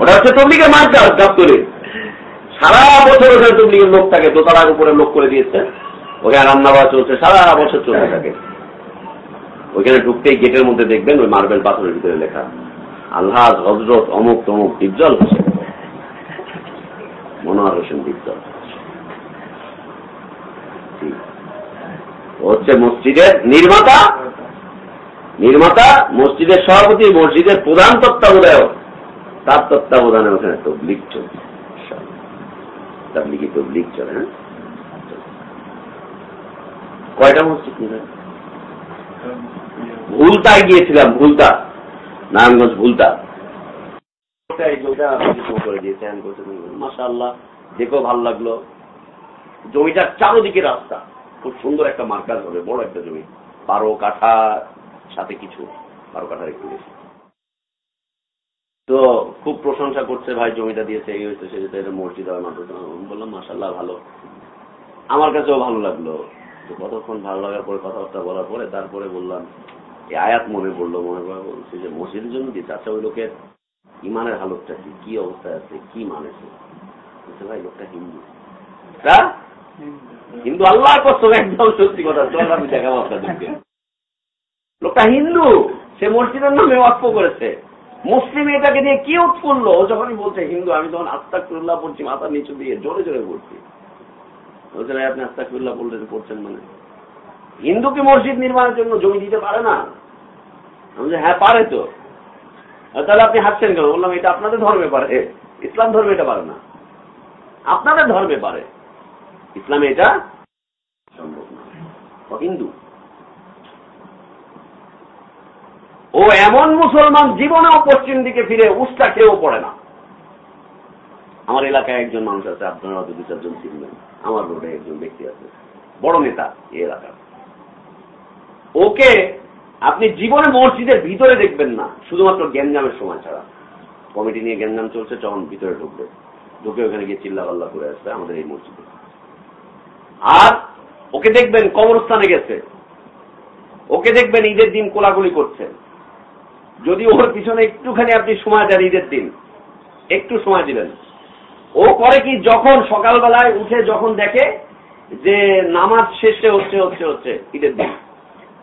Speaker 3: ওটা হচ্ছে তবলিগের মার্কাজ গাবতলি সারা বছর ওখানে তবলিগের লোক থাকে, দোতলার উপরে লোক করে দিয়েছে। ওখানে রান্না বাড়া চলছে, সারা বছর চলতে থাকে। ওইখানে ঢুকতেই গেটের মধ্যে দেখবেন ওই মার্বেল পাথরের ভিতরে লেখা আল্লাহ হজরত অমুক তমুক ডিপজল হোসেন। মনোয়ার হোসেন ডিপজল হচ্ছে মসজিদের নির্মাতা। নির্মাতা মসজিদের সভাপতি, মসজিদের প্রধান তত্ত্বাবধায়ক। তার তত্ত্বাবধানে ওখানে তবলিক চলছে। তবলিক চলে হ্যাঁ? কয়টা মসজিদ ভুলতায় গিয়েছিলাম, ভুলতা। নারায়ণগঞ্জ ভুলতা। খুব হবে প্রশংসা করছে ভাই, জমিটা দিয়েছে, এই হয়েছে সেটা এটা মসজিদ মাদ্রাসা বললাম মাসাল্লাহ ভালো। আমার কাছেও ভালো লাগল। তো কতক্ষণ ভালো লাগার পরে কথাবার্তা বলার পরে তারপরে বললাম আয়াত মনে পড়ল, মনে পড়া বলছে যে মসজিদের জন্য দিচ্ছে আচ্ছা ওই লোকের ইমানের হালতটা কি? কি অবস্থায় আছে? কি মানেছে ভাই লোকটা হিন্দু। হিন্দু। আল্লাহ কষ্ট একদম সত্যি কথা। চল আমি দেখাবো আপনাদেরকে। লোকটা হিন্দু। সে মসজিদের নামে অক্ষ করেছে। মুসলিম এটাকে নিয়ে কি উৎফুল্ল? ও যখনই বলছে হিন্দু আমি তখন আস্তাকুল্লাহ পড়ছি মাথা নিচু দিয়ে জোরে জোরে পড়ছি বলছে ভাই আপনি আস্তাকুল্লাহ বললেন পড়ছেন মানে? হিন্দু কি মসজিদ নির্মাণের জন্য জমি দিতে পারে না? আমি হ্যাঁ পারে তো। তাহলে আপনি হাসছেন কেন? বললাম, এটা আপনাদের ধর্মে পারে। ইসলাম ধর্মে এটা পারে না। আপনাদের ধর্মে পারে। ইসলামে এটা সম্ভব না। হিন্দু। ও এমন মুসলমান জীবনেও পশ্চিম দিকে ফিরে উস্তা কেউ পড়ে না। আমার এলাকায় একজন মানুষ আছে আপনারা দু চারজন চিনবেন আমার রোডে একজন ব্যক্তি আছে, বড় নেতা এই এলাকার। ওকে আপনি জীবনে মসজিদের ভিতরে দেখবেন না, শুধুমাত্র গ্যাঞ্জামের সময় ছাড়া। কমিটি নিয়ে গ্যাঞ্জাম চলছে, তখন ভিতরে ঢুকবে। ঢুকে ওখানে গিয়ে চিল্লাপাল্লা করে আসবে আমাদের এই মসজিদে। আর ওকে দেখবেন, কবরস্থানে গেছে। ওকে দেখবেন, ঈদের দিন কোলাগুলি করছে। যদি ওর পিছনে একটুখানি আপনি সময় দেন ঈদের দিন, একটু সময় দিবেন। ও করে কি, যখন সকালবেলায় উঠে যখন দেখে যে নামাজ শেষে হচ্ছে হচ্ছে হচ্ছে, ঈদের দিন।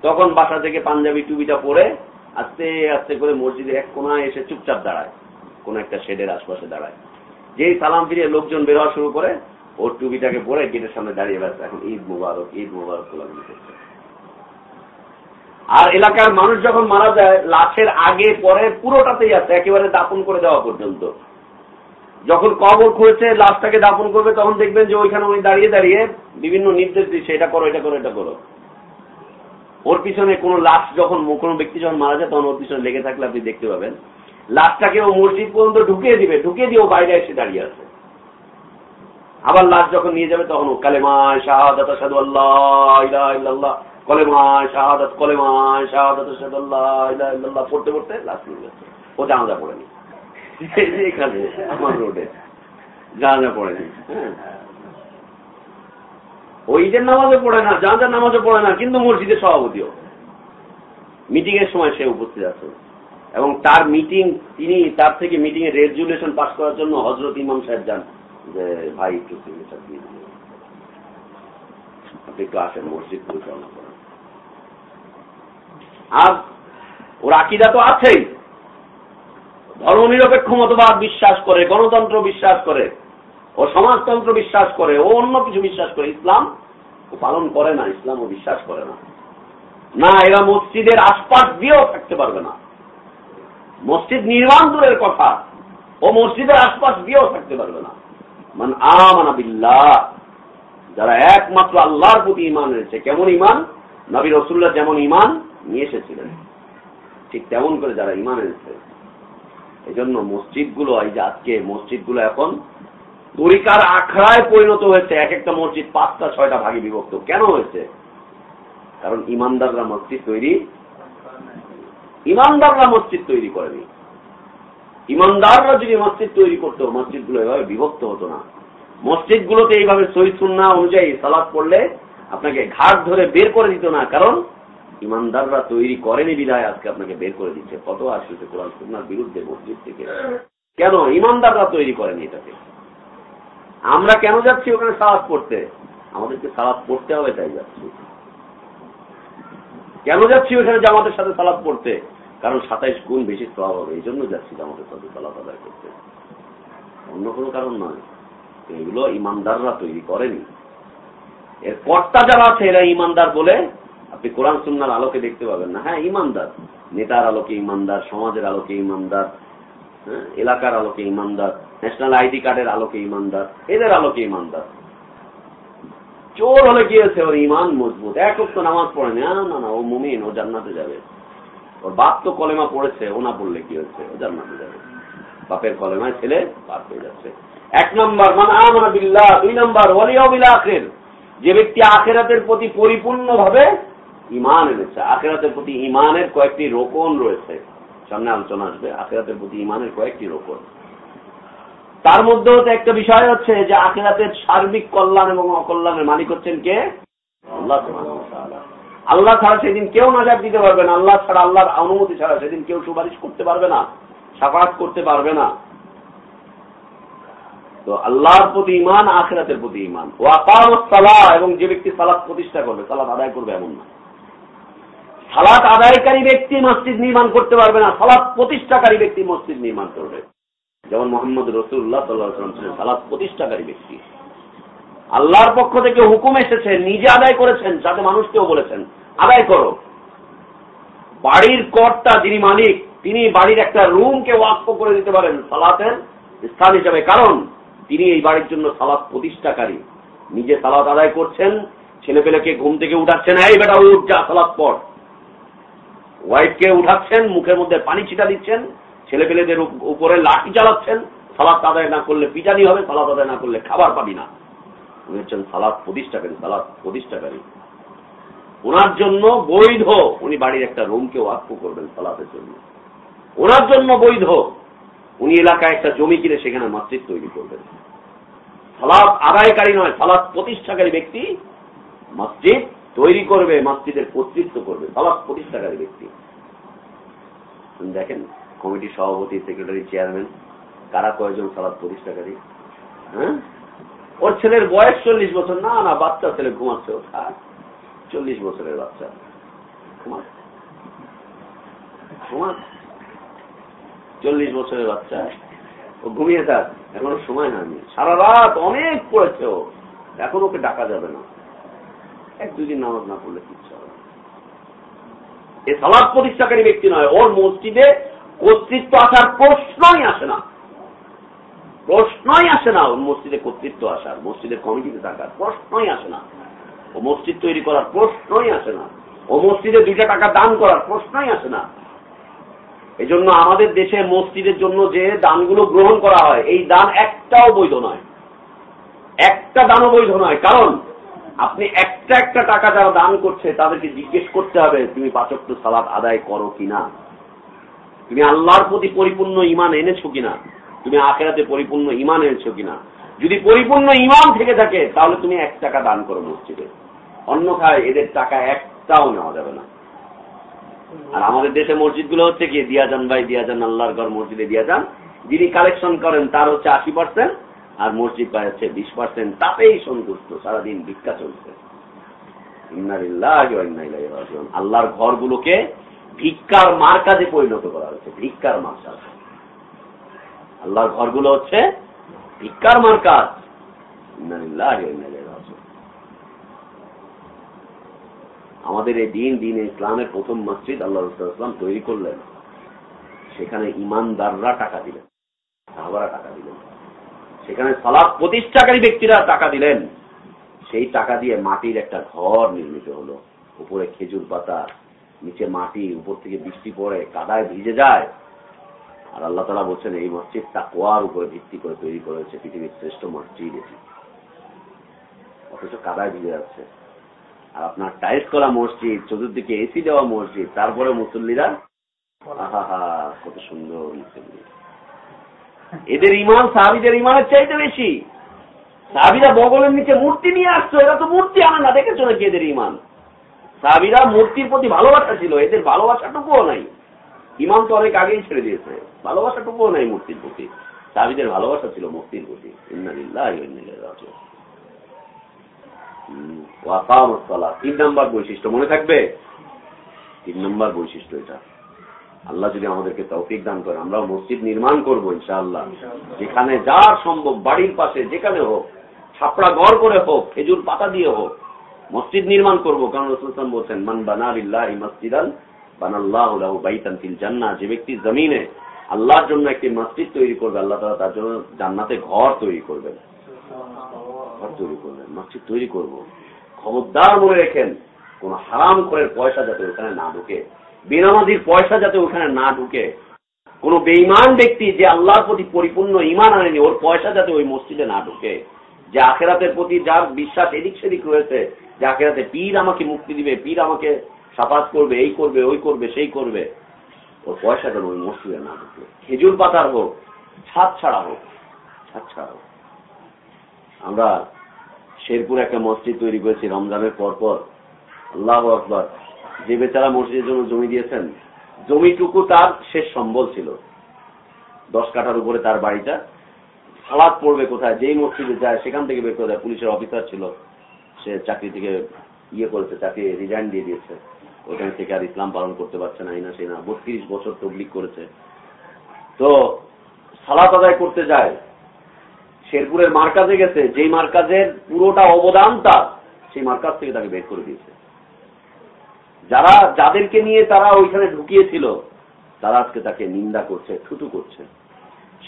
Speaker 3: তখন বাসা থেকে পাঞ্জাবি টুবিটা পরে আস্তে আস্তে করে মসজিদে এক কোনায় এসে চুপচাপ দাঁড়ায়, কোন একটা শেডের আশপাশে দাঁড়ায়। যেই সালাম ফিরিয়ে লোকজন বের হওয়া শুরু করে, ওর টুবিটাকে পরে গেটের সামনে দাঁড়িয়ে ব্যস্ত। এখন ঈদ মুবারক ঈদ মুবারক কোলাগুলি করছে। আর এলাকার মানুষ যখন মারা যায়, লাশের আগে, পরে পুরোটাতেই আছে, একেবারে দাপন করে দেওয়া পর্যন্ত। যখন কবর খুঁজেছে লাশটাকে দাপন করবে, তখন দেখবেন যে ওইখানে উনি দাঁড়িয়ে দাঁড়িয়ে বিভিন্ন নির্দেশ দিচ্ছে, এটা করো এটা করো এটা করো। ওর পিছনে কোন লাশ যখন কোনো ব্যক্তি যখন মারা যায়, তখন ওর পিছনে লেগে থাকলে আপনি দেখতে পাবেন। লাশটাকে ও মসজিদ পর্যন্ত ঢুকিয়ে দিবে, ঢুকিয়ে দিয়ে ও বাইরে এসে দাঁড়িয়ে আছে। আবার লাশ যখন নিয়ে যাবে, তখন ও কালেমায় শাহাদাত সাদু আল্লাহ কলেমায় শাহাদাত কলেমায় শাহাদাত সাদু আল্লাহ পড়তে পড়তে লাশ নিয়ে যাচ্ছে ও জানাজা পড়েনি। <laughs> এখানে, আমার রোডে। জানাজা পড়েনি। হ্যাঁ। ও ঈদের নামাজও পড়ে না জানাজার নামাজও পড়ে না, কিন্তু মসজিদের সভাপতিও। মিটিং এর সময় সে উপস্থিত আছে। এবং তার মিটিং তিনি তার থেকে মিটিং এর রেজুলেশন পাস করার জন্য হজরত ইমাম সাহেব যান, যে, ভাই, একটু সিগনেচার দিয়ে দিন। আপনি একটু মসজিদ পরিচালনা করেন। আর ওর আকিদা তো আছেই। ধর্মনিরপেক্ষ মতবাদ বিশ্বাস করে, গণতন্ত্র বিশ্বাস করে। ও সমাজতন্ত্র বিশ্বাস করে, ও অন্য কিছু বিশ্বাস করে, ইসলাম ও পালন করে না, ইসলাম ও বিশ্বাস করে না। না, এরা মসজিদের আশপাশ দিয়েও থাকতে পারবে না। মসজিদ নির্মাণ দূরের কথা, ও মসজিদের আশপাশ দিয়েও থাকতে পারবে না। মান আমানা বিল্লাহ, যারা একমাত্র আল্লাহর প্রতি ইমান এনেছে। কেমন ইমান নবী রসুল্লাহ যেমন ইমান নিয়ে এসেছিলেন, ঠিক তেমন করে যারা ইমান এনেছে। এই জন্য মসজিদগুলো, এই যে আজকে মসজিদগুলো এখন তরিকার আখড়ায় পরিণত হয়েছে এক একটা মসজিদ পাঁচটা, ছয়টা ভাগে বিভক্ত। কেন হয়েছে? কারণ ইমানদাররা মসজিদ তৈরি ইমানদাররা মসজিদ তৈরি করেনি। ইমানদাররা যদি মসজিদ তৈরি করতো, মসজিদগুলো এভাবে বিভক্ত হতো না। মসজিদগুলোতে এইভাবে সহিসুন্না অনুযায়ী সালাদ পড়লে আপনাকে ঘাট ধরে বের করে দিত না। কারণ ইমানদাররা তৈরি করেনি বিদায় আজকে আপনাকে বের করে দিচ্ছে। কত আসছে কোরআন সুন্নার বিরুদ্ধে মসজিদ থেকে। কেন? ইমানদাররা তৈরি করেনি এটাকে। আমরা কেন যাচ্ছি ওখানে সালাদ পড়তে? আমাদেরকে সালাদ পড়তে হবে তাই যাচ্ছি। কেন যাচ্ছি ওখানে জামাতের সাথে সালাদ পড়তে? কারণ সাতাইশ গুণ বেশি স্বভাব হবে এই জন্য যাচ্ছি জামাতের সাথে সালাদ আদায় করতে। অন্য কোনো কারণ নয়। এগুলো ইমানদাররা তৈরি করেনি। এর কর্তা যারা আছে এরা ইমানদার বলে আপনি কোরআন সুন্নার আলোকে দেখতে পাবেন না। হ্যাঁ ইমানদার। নেতার আলোকে ইমানদার সমাজের আলোকে ইমানদার হ্যাঁ, এলাকার আলোকে ইমানদার। ন্যাশনাল আইডি কার্ডের আলোকে ইমানদার, এদের আলোকে ইমানদার। চোর হলে কি হয়েছে? ওর ইমান মজবুত। এক তো নামাজ পড়ে না না না ও মুমিন, ও জান্নাতে যাবে। ওর বাপ তো কলেমা পড়েছে, ও না পড়লে কি হয়েছে? ও জান্নাতে যাবে। বাপের কলেমায় ছেলে পার হয়ে যাচ্ছে। এক নম্বর মানে আমরা দুই নম্বর ওলিয়া আখের। যে ব্যক্তি আখেরাতের প্রতি পরিপূর্ণভাবে ইমান এনেছে, আখেরাতের প্রতি ইমানের কয়েকটি রোপণ রয়েছে। সামনে আলোচনা আসবে, আখেরাতের প্রতি ইমানের কয়েকটি রোপণ তার মধ্যে হতে একটা বিষয় হচ্ছে যে আখেরাতের সার্বিক কল্যাণ এবং অকল্যাণের মালিক হচ্ছেন কে? আল্লাহ আল্লাহ ছাড়া সেদিন কেউ নাজার দিতে পারবে না। আল্লাহ ছাড়া, আল্লাহর অনুমতি ছাড়া সেদিন কেউ সুপারিশ করতে পারবে না সাফাত করতে পারবে না। তো আল্লাহর প্রতি ইমান আখেরাতের প্রতি ইমান ও আকাম সালাহ, এবং যে ব্যক্তি সালাদ প্রতিষ্ঠা করবে সালাদ আদায় করবে এমন না। সালাদ আদায়কারী ব্যক্তি মসজিদ নির্মাণ করতে পারবে না সালাদ প্রতিষ্ঠাকারী ব্যক্তি মসজিদ নির্মাণ করবে। যেমন মোহাম্মদ রসুল্লাহ সাল্লাহাম ছিলেন সালাদ প্রতিষ্ঠাকারী ব্যক্তি। আল্লাহর পক্ষ থেকে হুকুম এসেছে, নিজে আদায় করেছেন সাথে মানুষকেও বলেছেন, আদায় করো। বাড়ির কর্তা যিনি মালিক, তিনি বাড়ির একটা রুমকে ওয়াক্ফ করে দিতে পারেন সালাতের স্থান হিসাবে। কারণ, তিনি এই বাড়ির জন্য সালাদ প্রতিষ্ঠাকারী। নিজে সালাদ আদায় করছেন ছেলে পেলেকে ঘুম থেকে উঠাচ্ছেন, এই বেটা, উঠ, যা সালাদ পর ওয়াইফকে উঠাচ্ছেন, মুখের মধ্যে পানি ছিটা দিচ্ছেন ছেলে পেলেদের উপরে লাঠি চালাচ্ছেন সালাদ আদায় না করলে পিটানি হবে সালাদ আদায় না করলে খাবার পাবি না। উনি হচ্ছেন সালাদ প্রতিষ্ঠাকারী সালাদ প্রতিষ্ঠাকারী। ওনার জন্য বৈধ, উনি বাড়ির একটা রুমকে ওয়াক্ফ করবেন সালাতের জন্য। ওনার জন্য বৈধ, উনি এলাকায় একটা জমি কিনে সেখানে মসজিদ তৈরি করবেন। সালাদ আদায়কারী নয় সালাদ প্রতিষ্ঠাকারী ব্যক্তি মসজিদ তৈরি করবে, মসজিদের কর্তৃত্ব করবে সালাদ প্রতিষ্ঠাকারী ব্যক্তি। দেখেন কমিটির সভাপতি সেক্রেটারি চেয়ারম্যান কারা কয়েকজন সালাদ প্রতিষ্ঠাকারী? হ্যাঁ? ওর ছেলের বয়স চল্লিশ বছর। না না বাচ্চা ছেলে ঘুমাচ্ছে ও থাক চল্লিশ বছরের বাচ্চা। চল্লিশ বছরের বাচ্চা। ও ঘুমিয়ে থাক। এখনও সময় হয়নি। সারা রাত অনেক পড়েছে ও। এখন ওকে ডাকা যাবে না। এক দুদিন নামাজ না পড়লে কিচ্ছু হবে এ সালাদ প্রতিষ্ঠাকারী ব্যক্তি নয়, ওর মসজিদে কর্তৃত্ব আসার প্রশ্নই আসে না। প্রশ্নই আসে না মসজিদে কর্তৃত্ব আসার মসজিদের কমিটিতে থাকার, প্রশ্নই আসে না। ও মসজিদ তৈরি করার প্রশ্নই আসে না। ও মসজিদে দুইটা টাকা দান করার প্রশ্নই আসে না। এই জন্য আমাদের দেশে মসজিদের জন্য যে দানগুলো গ্রহণ করা হয়, এই দান একটাও বৈধ নয়। একটা দানও বৈধ নয়। কারণ আপনি একটা একটা টাকা যারা দান করছে, তাদেরকে জিজ্ঞেস করতে হবে, তুমি পাচক্য সালাদ আদায় করো কিনা? তুমি আল্লাহর প্রতি পরিপূর্ণ ইমান এনেছো কিনা? তুমি আখেরাতে পরিপূর্ণ ইমান এনেছো কিনা? যদি পরিপূর্ণ ইমান থেকে থাকে, তাহলে তুমি এক টাকা দান করো মসজিদে। অন্যথায় এদের টাকা একটাও নেওয়া যাবে না। আর আমাদের দেশে মসজিদগুলো হচ্ছে কি, দিয়া যান ভাই, দিয়া যান, আল্লাহর ঘর মসজিদে দিয়া যান। যিনি কালেকশন করেন, তার হচ্ছে আশি পার্সেন্ট আর মসজিদ পায় হচ্ছে বিশ পার্সেন্ট তাতেই সন্তুষ্ট, সারাদিন ভিক্ষা চলছে। আল্লাহর ঘরগুলোকে ভিক্ষার মার কাজে পরিণত করা হয়েছে, ভিক্ষার মার্কা আল্লাহর ঘরগুলো হচ্ছে ভিক্ষার মার কাজ আমাদের এই দিন দিন ইসলামের প্রথম মসজিদ আল্লাহ ইসলাম তৈরি করলেন। সেখানে ইমানদাররা টাকা দিলেন, সাহাবারা টাকা দিলেন। সেখানে সালাদ প্রতিষ্ঠাকারী ব্যক্তিরা টাকা দিলেন। সেই টাকা দিয়ে মাটির একটা ঘর নির্মিত হলো, উপরে খেজুর পাতা নিচে মাটি, উপর থেকে বৃষ্টি পড়ে, কাদায় ভিজে যায়। আর আল্লাহ তালা বলছেন, এই মসজিদ তাকোয়ার উপরে ভিত্তি করে তৈরি করেছে পৃথিবীর শ্রেষ্ঠ মসজিদ এটি। অথচ কাদায় ভিজে যাচ্ছে। আর আপনার টাইলস করা মসজিদ, চতুর্দিকে এসি দেওয়া মসজিদ, তারপরে মুসল্লিরা আহা কত সুন্দর এদের ইমান সাহাবিদের ইমানের চাইতে বেশি। সাহাবিরা বগলের নিচে মূর্তি নিয়ে আসছো এরা তো মূর্তি আনে না, দেখেছ নাকি এদের ইমান সাহাবিরা মূর্তির প্রতি ভালোবাসা ছিল, এদের ভালোবাসাটুকুও নাই। ইমান তো অনেক আগেই ছেড়ে দিয়েছে, ভালোবাসাটুকুও নাই মূর্তির প্রতি। সাহাবিদের ভালোবাসা ছিল মূর্তির প্রতি। তিন নম্বর বৈশিষ্ট্য, মনে থাকবে? তিন নম্বর বৈশিষ্ট্য এটা। আল্লাহ যদি আমাদেরকে তৌফিক দান করে আমরাও মসজিদ নির্মাণ করব ইনশাআল্লাহ। যেখানে যার সম্ভব, বাড়ির পাশে, যেখানে হোক ছাপড়া ঘর করে হোক, খেজুর পাতা দিয়ে হোক মসজিদ নির্মাণ করব কারণ রসুলাম বলছেন মান বানারিল্লাহ মসজিদান বানাল্লাহ বাইতান ফিল জান্না যে ব্যক্তি জমিনে আল্লাহর জন্য একটি মসজিদ তৈরি করবে আল্লাহ তালা তার জন্য জান্নাতে ঘর তৈরি করবেন। ঘর তৈরি করবেন মসজিদ তৈরি করব। খবরদার মনে রেখেন কোন হারাম করে পয়সা যাতে ওখানে না ঢুকে বেনামাজির পয়সা যাতে ওখানে না ঢুকে কোন বেইমান ব্যক্তি যে আল্লাহর প্রতি পরিপূর্ণ ইমান আনেনি ওর পয়সা যাতে ওই মসজিদে না ঢুকে যে আখেরাতের প্রতি যার বিশ্বাস এদিক সেদিক রয়েছে আখেরাতে পীর আমাকে মুক্তি দিবে, পীর আমাকে সাফাত করবে, এই করবে, ওই করবে, সেই করবে। ওর পয়সা যেন ওই মসজিদে না ঢুকে। খেজুর পাতার হোক, ছাদ ছাড়া হোক, ছাদ ছাড়া আমরা শেরপুর একটা মসজিদ তৈরি করেছি রমজানের পরপর পর। আল্লাহ আকবর। যে বেচারা মসজিদের জন্য জমি দিয়েছেন, জমিটুকু তার শেষ সম্বল ছিল। দশ কাঠার উপরে তার বাড়িটা। সালাদ পড়বে কোথায়? যেই মসজিদে যায়, সেখান থেকে বের করে দেয়। পুলিশের অফিসার ছিল। সে চাকরি থেকে ইয়ে করেছে চাকরি রিজাইন দিয়ে দিয়েছে। ওখান থেকে আর ইসলাম পালন করতে পারছে না এই না সেই না বত্রিশ বছর তবলিক করেছে। তো সালাত আদায় করতে যায়। শেরপুরের মার্কাজে গেছে। যেই মার্কাজের পুরোটা অবদান তার, সেই মার্কাজ থেকে তাকে বের করে দিয়েছে। যারা, যাদেরকে নিয়ে তারা ওইখানে ঢুকিয়েছিল, তারা আজকে তাকে নিন্দা করছে, থুতু করছে।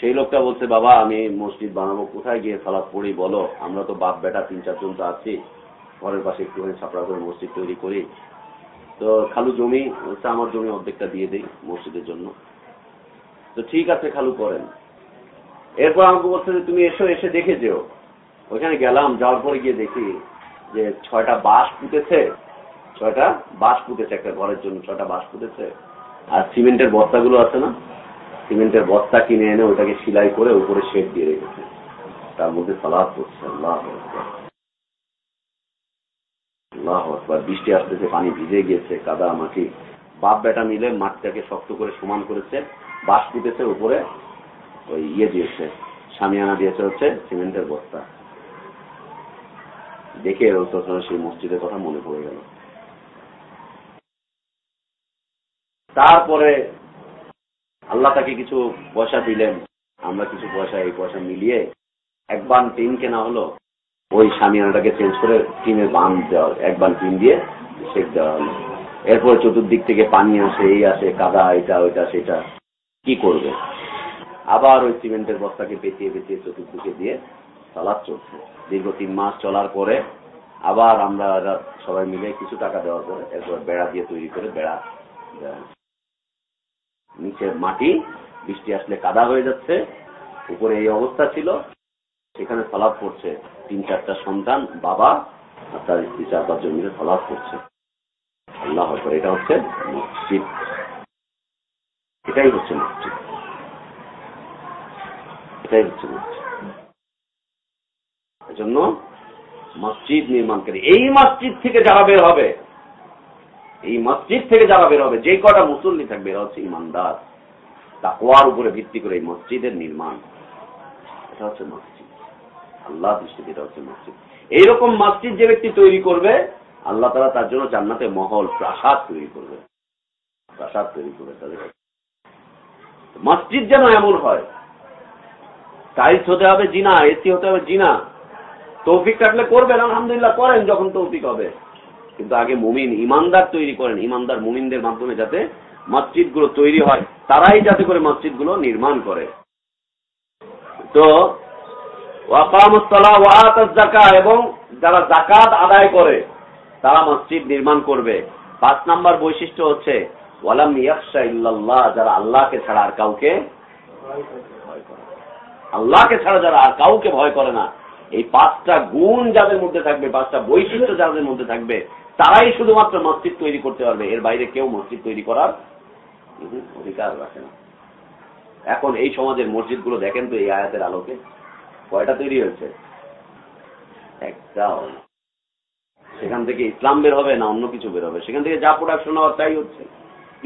Speaker 3: সেই লোকটা বলছে, বাবা, আমি মসজিদ বানাবো, কোথায় গিয়ে সালাদ পড়ি বলো? আমরা তো বাপ বেটা তিন চারজন তো আছি। ঘরের পাশে একটুখানি ছাপড়া করে মসজিদ তৈরি করি। তো খালু জমি আমার জমি অর্ধেকটা দিয়ে দিই মসজিদের জন্য। তো ঠিক আছে, খালু, করেন। এরপর আমাকে বলছে যে, তুমি এসো, এসে দেখে যেও। ওইখানে গেলাম, যাওয়ার পরে গিয়ে দেখি যে ছয়টা বাঁশ পুঁতেছে ছয়টা বাঁশ পুঁতেছে একটা ঘরের জন্য, ছয়টা বাঁশ পুঁতেছে আর সিমেন্টের বস্তাগুলো আছে না? সিমেন্টের বস্তা কিনে এনে ওটাকে সিলাই করে উপরে শেড দিয়ে রেখেছে। তার মধ্যে সালাদ করছে আল্লাহ আল্লাহ বৃষ্টি আসতেছে, পানি ভিজে গিয়েছে, কাদা, মাটি। বাপ বেটা মিলে মাঠটাকে শক্ত করে সমান করেছে, বাঁশ পুঁতেছে, উপরে ওই ইয়ে দিয়েছে সামিয়ানা দিয়েছে হচ্ছে সিমেন্টের বস্তা। দেখে সেই মসজিদের কথা মনে পড়ে গেল। তারপরে আল্লাহ তাকে কিছু পয়সা দিলেন। আমরা কিছু পয়সা, এই পয়সা মিলিয়ে একবার টিন কেনা হলো ওই সামিয়ানাটাকে চেঞ্জ করে টিনের বান দেওয়া এক বান টিন দিয়ে সেক দেওয়া হলো। এরপরে চতুর্দিক থেকে পানি আসে, এই আসে, কাদা, এটা, ওইটা, সেটা। কি করবে? আবার ওই সিমেন্টের বস্তাকে পেঁচিয়ে পেঁচিয়ে চতুর্দিকে দিয়ে চালাত চলছে। দীর্ঘ তিন মাস চলার পরে আবার আমরা সবাই মিলে কিছু টাকা দেওয়ার পরে এরপর বেড়া দিয়ে তৈরি করে বেড়া নিচে মাটি, বৃষ্টি আসলে কাদা হয়ে যাচ্ছে। উপরে এই অবস্থা ছিল। সেখানে ফলাপ পড়ছে তিন চারটা সন্তান, বাবা আর তার স্ত্রী, চার পাঁচজন মিলে ফলাপ করছে আল্লাহ এটা হচ্ছে মসজিদ। এটাই হচ্ছে মসজিদ। এটাই হচ্ছে মসজিদ। এজন্য মসজিদ নির্মাণকারী এই মসজিদ থেকে যারা বের হবে, এই মসজিদ থেকে যারা বের হবে, যে কটা মুসল্লি থাকবে, এরা হচ্ছে ইমানদার। তাকুয়ার উপরে ভিত্তি করে এই মসজিদের নির্মাণ। এটা হচ্ছে মসজিদ। আল্লাহ দৃষ্টিতে এটা হচ্ছে মসজিদ। এইরকম মসজিদ যে ব্যক্তি তৈরি করবে, আল্লাহ তারা তার জন্য জান্নাতে মহল, প্রাসাদ তৈরি করবে। প্রাসাদ তৈরি করবে তাদের মসজিদ যেন এমন হয় টাইলস হতে হবে জিনা, এসি হতে হবে জিনা। তৌফিক থাকলে করবেন, আলহামদুলিল্লাহ করেন যখন তৌফিক হবে। কিন্তু আগে মুমিন, ইমানদার তৈরি করেন, ইমানদার মুমিনদের মাধ্যমে যাতে মসজিদ তৈরি হয়, তারাই যাতে করে মসজিদ নির্মাণ করে। তো এবং যারা জাকাত আদায় করে, তারা মসজিদ নির্মাণ করবে। পাঁচ নাম্বার বৈশিষ্ট্য হচ্ছে যারা আল্লাহকে ছাড়া আর কাউকে। আল্লাহকে ছাড়া যারা আর কাউকে ভয় করে না, এই পাঁচটা গুণ যাদের মধ্যে থাকবে, পাঁচটা বৈশিষ্ট্য যাদের মধ্যে থাকবে, তারাই শুধুমাত্র মসজিদ তৈরি করতে পারবে। এর বাইরে কেউ মসজিদ তৈরি করার অধিকার রাখে না। এখন এই সমাজের মসজিদগুলো দেখেন তো এই আয়াতের আলোকে। কয়টা তৈরি হয়েছে। একটাও সেখান থেকে ইসলাম বের হবে না অন্য কিছু বের হবে? সেখান থেকে যা প্রোডাকশন হওয়ার তাই হচ্ছে।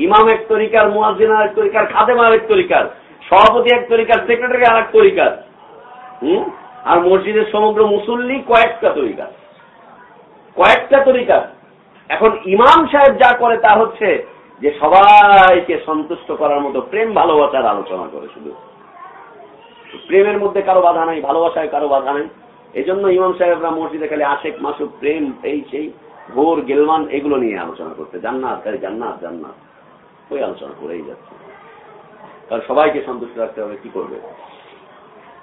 Speaker 3: ইমাম এক তরিকার মুয়াজিনা এক তরিকার, খাদেমা এক তরিকার, সভাপতি এক তরিকার সেক্রেটারি আর এক তরিকার। হুম? আর মসজিদের সমগ্র মুসল্লি কয়েকটা তরিকার। কয়েকটা তরিকার। এখন ইমাম সাহেব যা করে তা হচ্ছে যে সবাইকে সন্তুষ্ট করার মতো প্রেম ভালোবাসার আলোচনা করে শুধু। প্রেমের মধ্যে কারও বাধা নাই, ভালোবাসায় কারও বাধা নাই। এই জন্য ইমাম সাহেবরা মসজিদে খালি আশেক, মাসুক, প্রেম, এই সেই ভোর গেলমান, এগুলো নিয়ে আলোচনা করতে। জান্নাত খালি জান্নাত জান্নাত। ওই আলোচনা করেই যাচ্ছে। কারণ সবাইকে সন্তুষ্ট রাখতে হবে, কি করবে?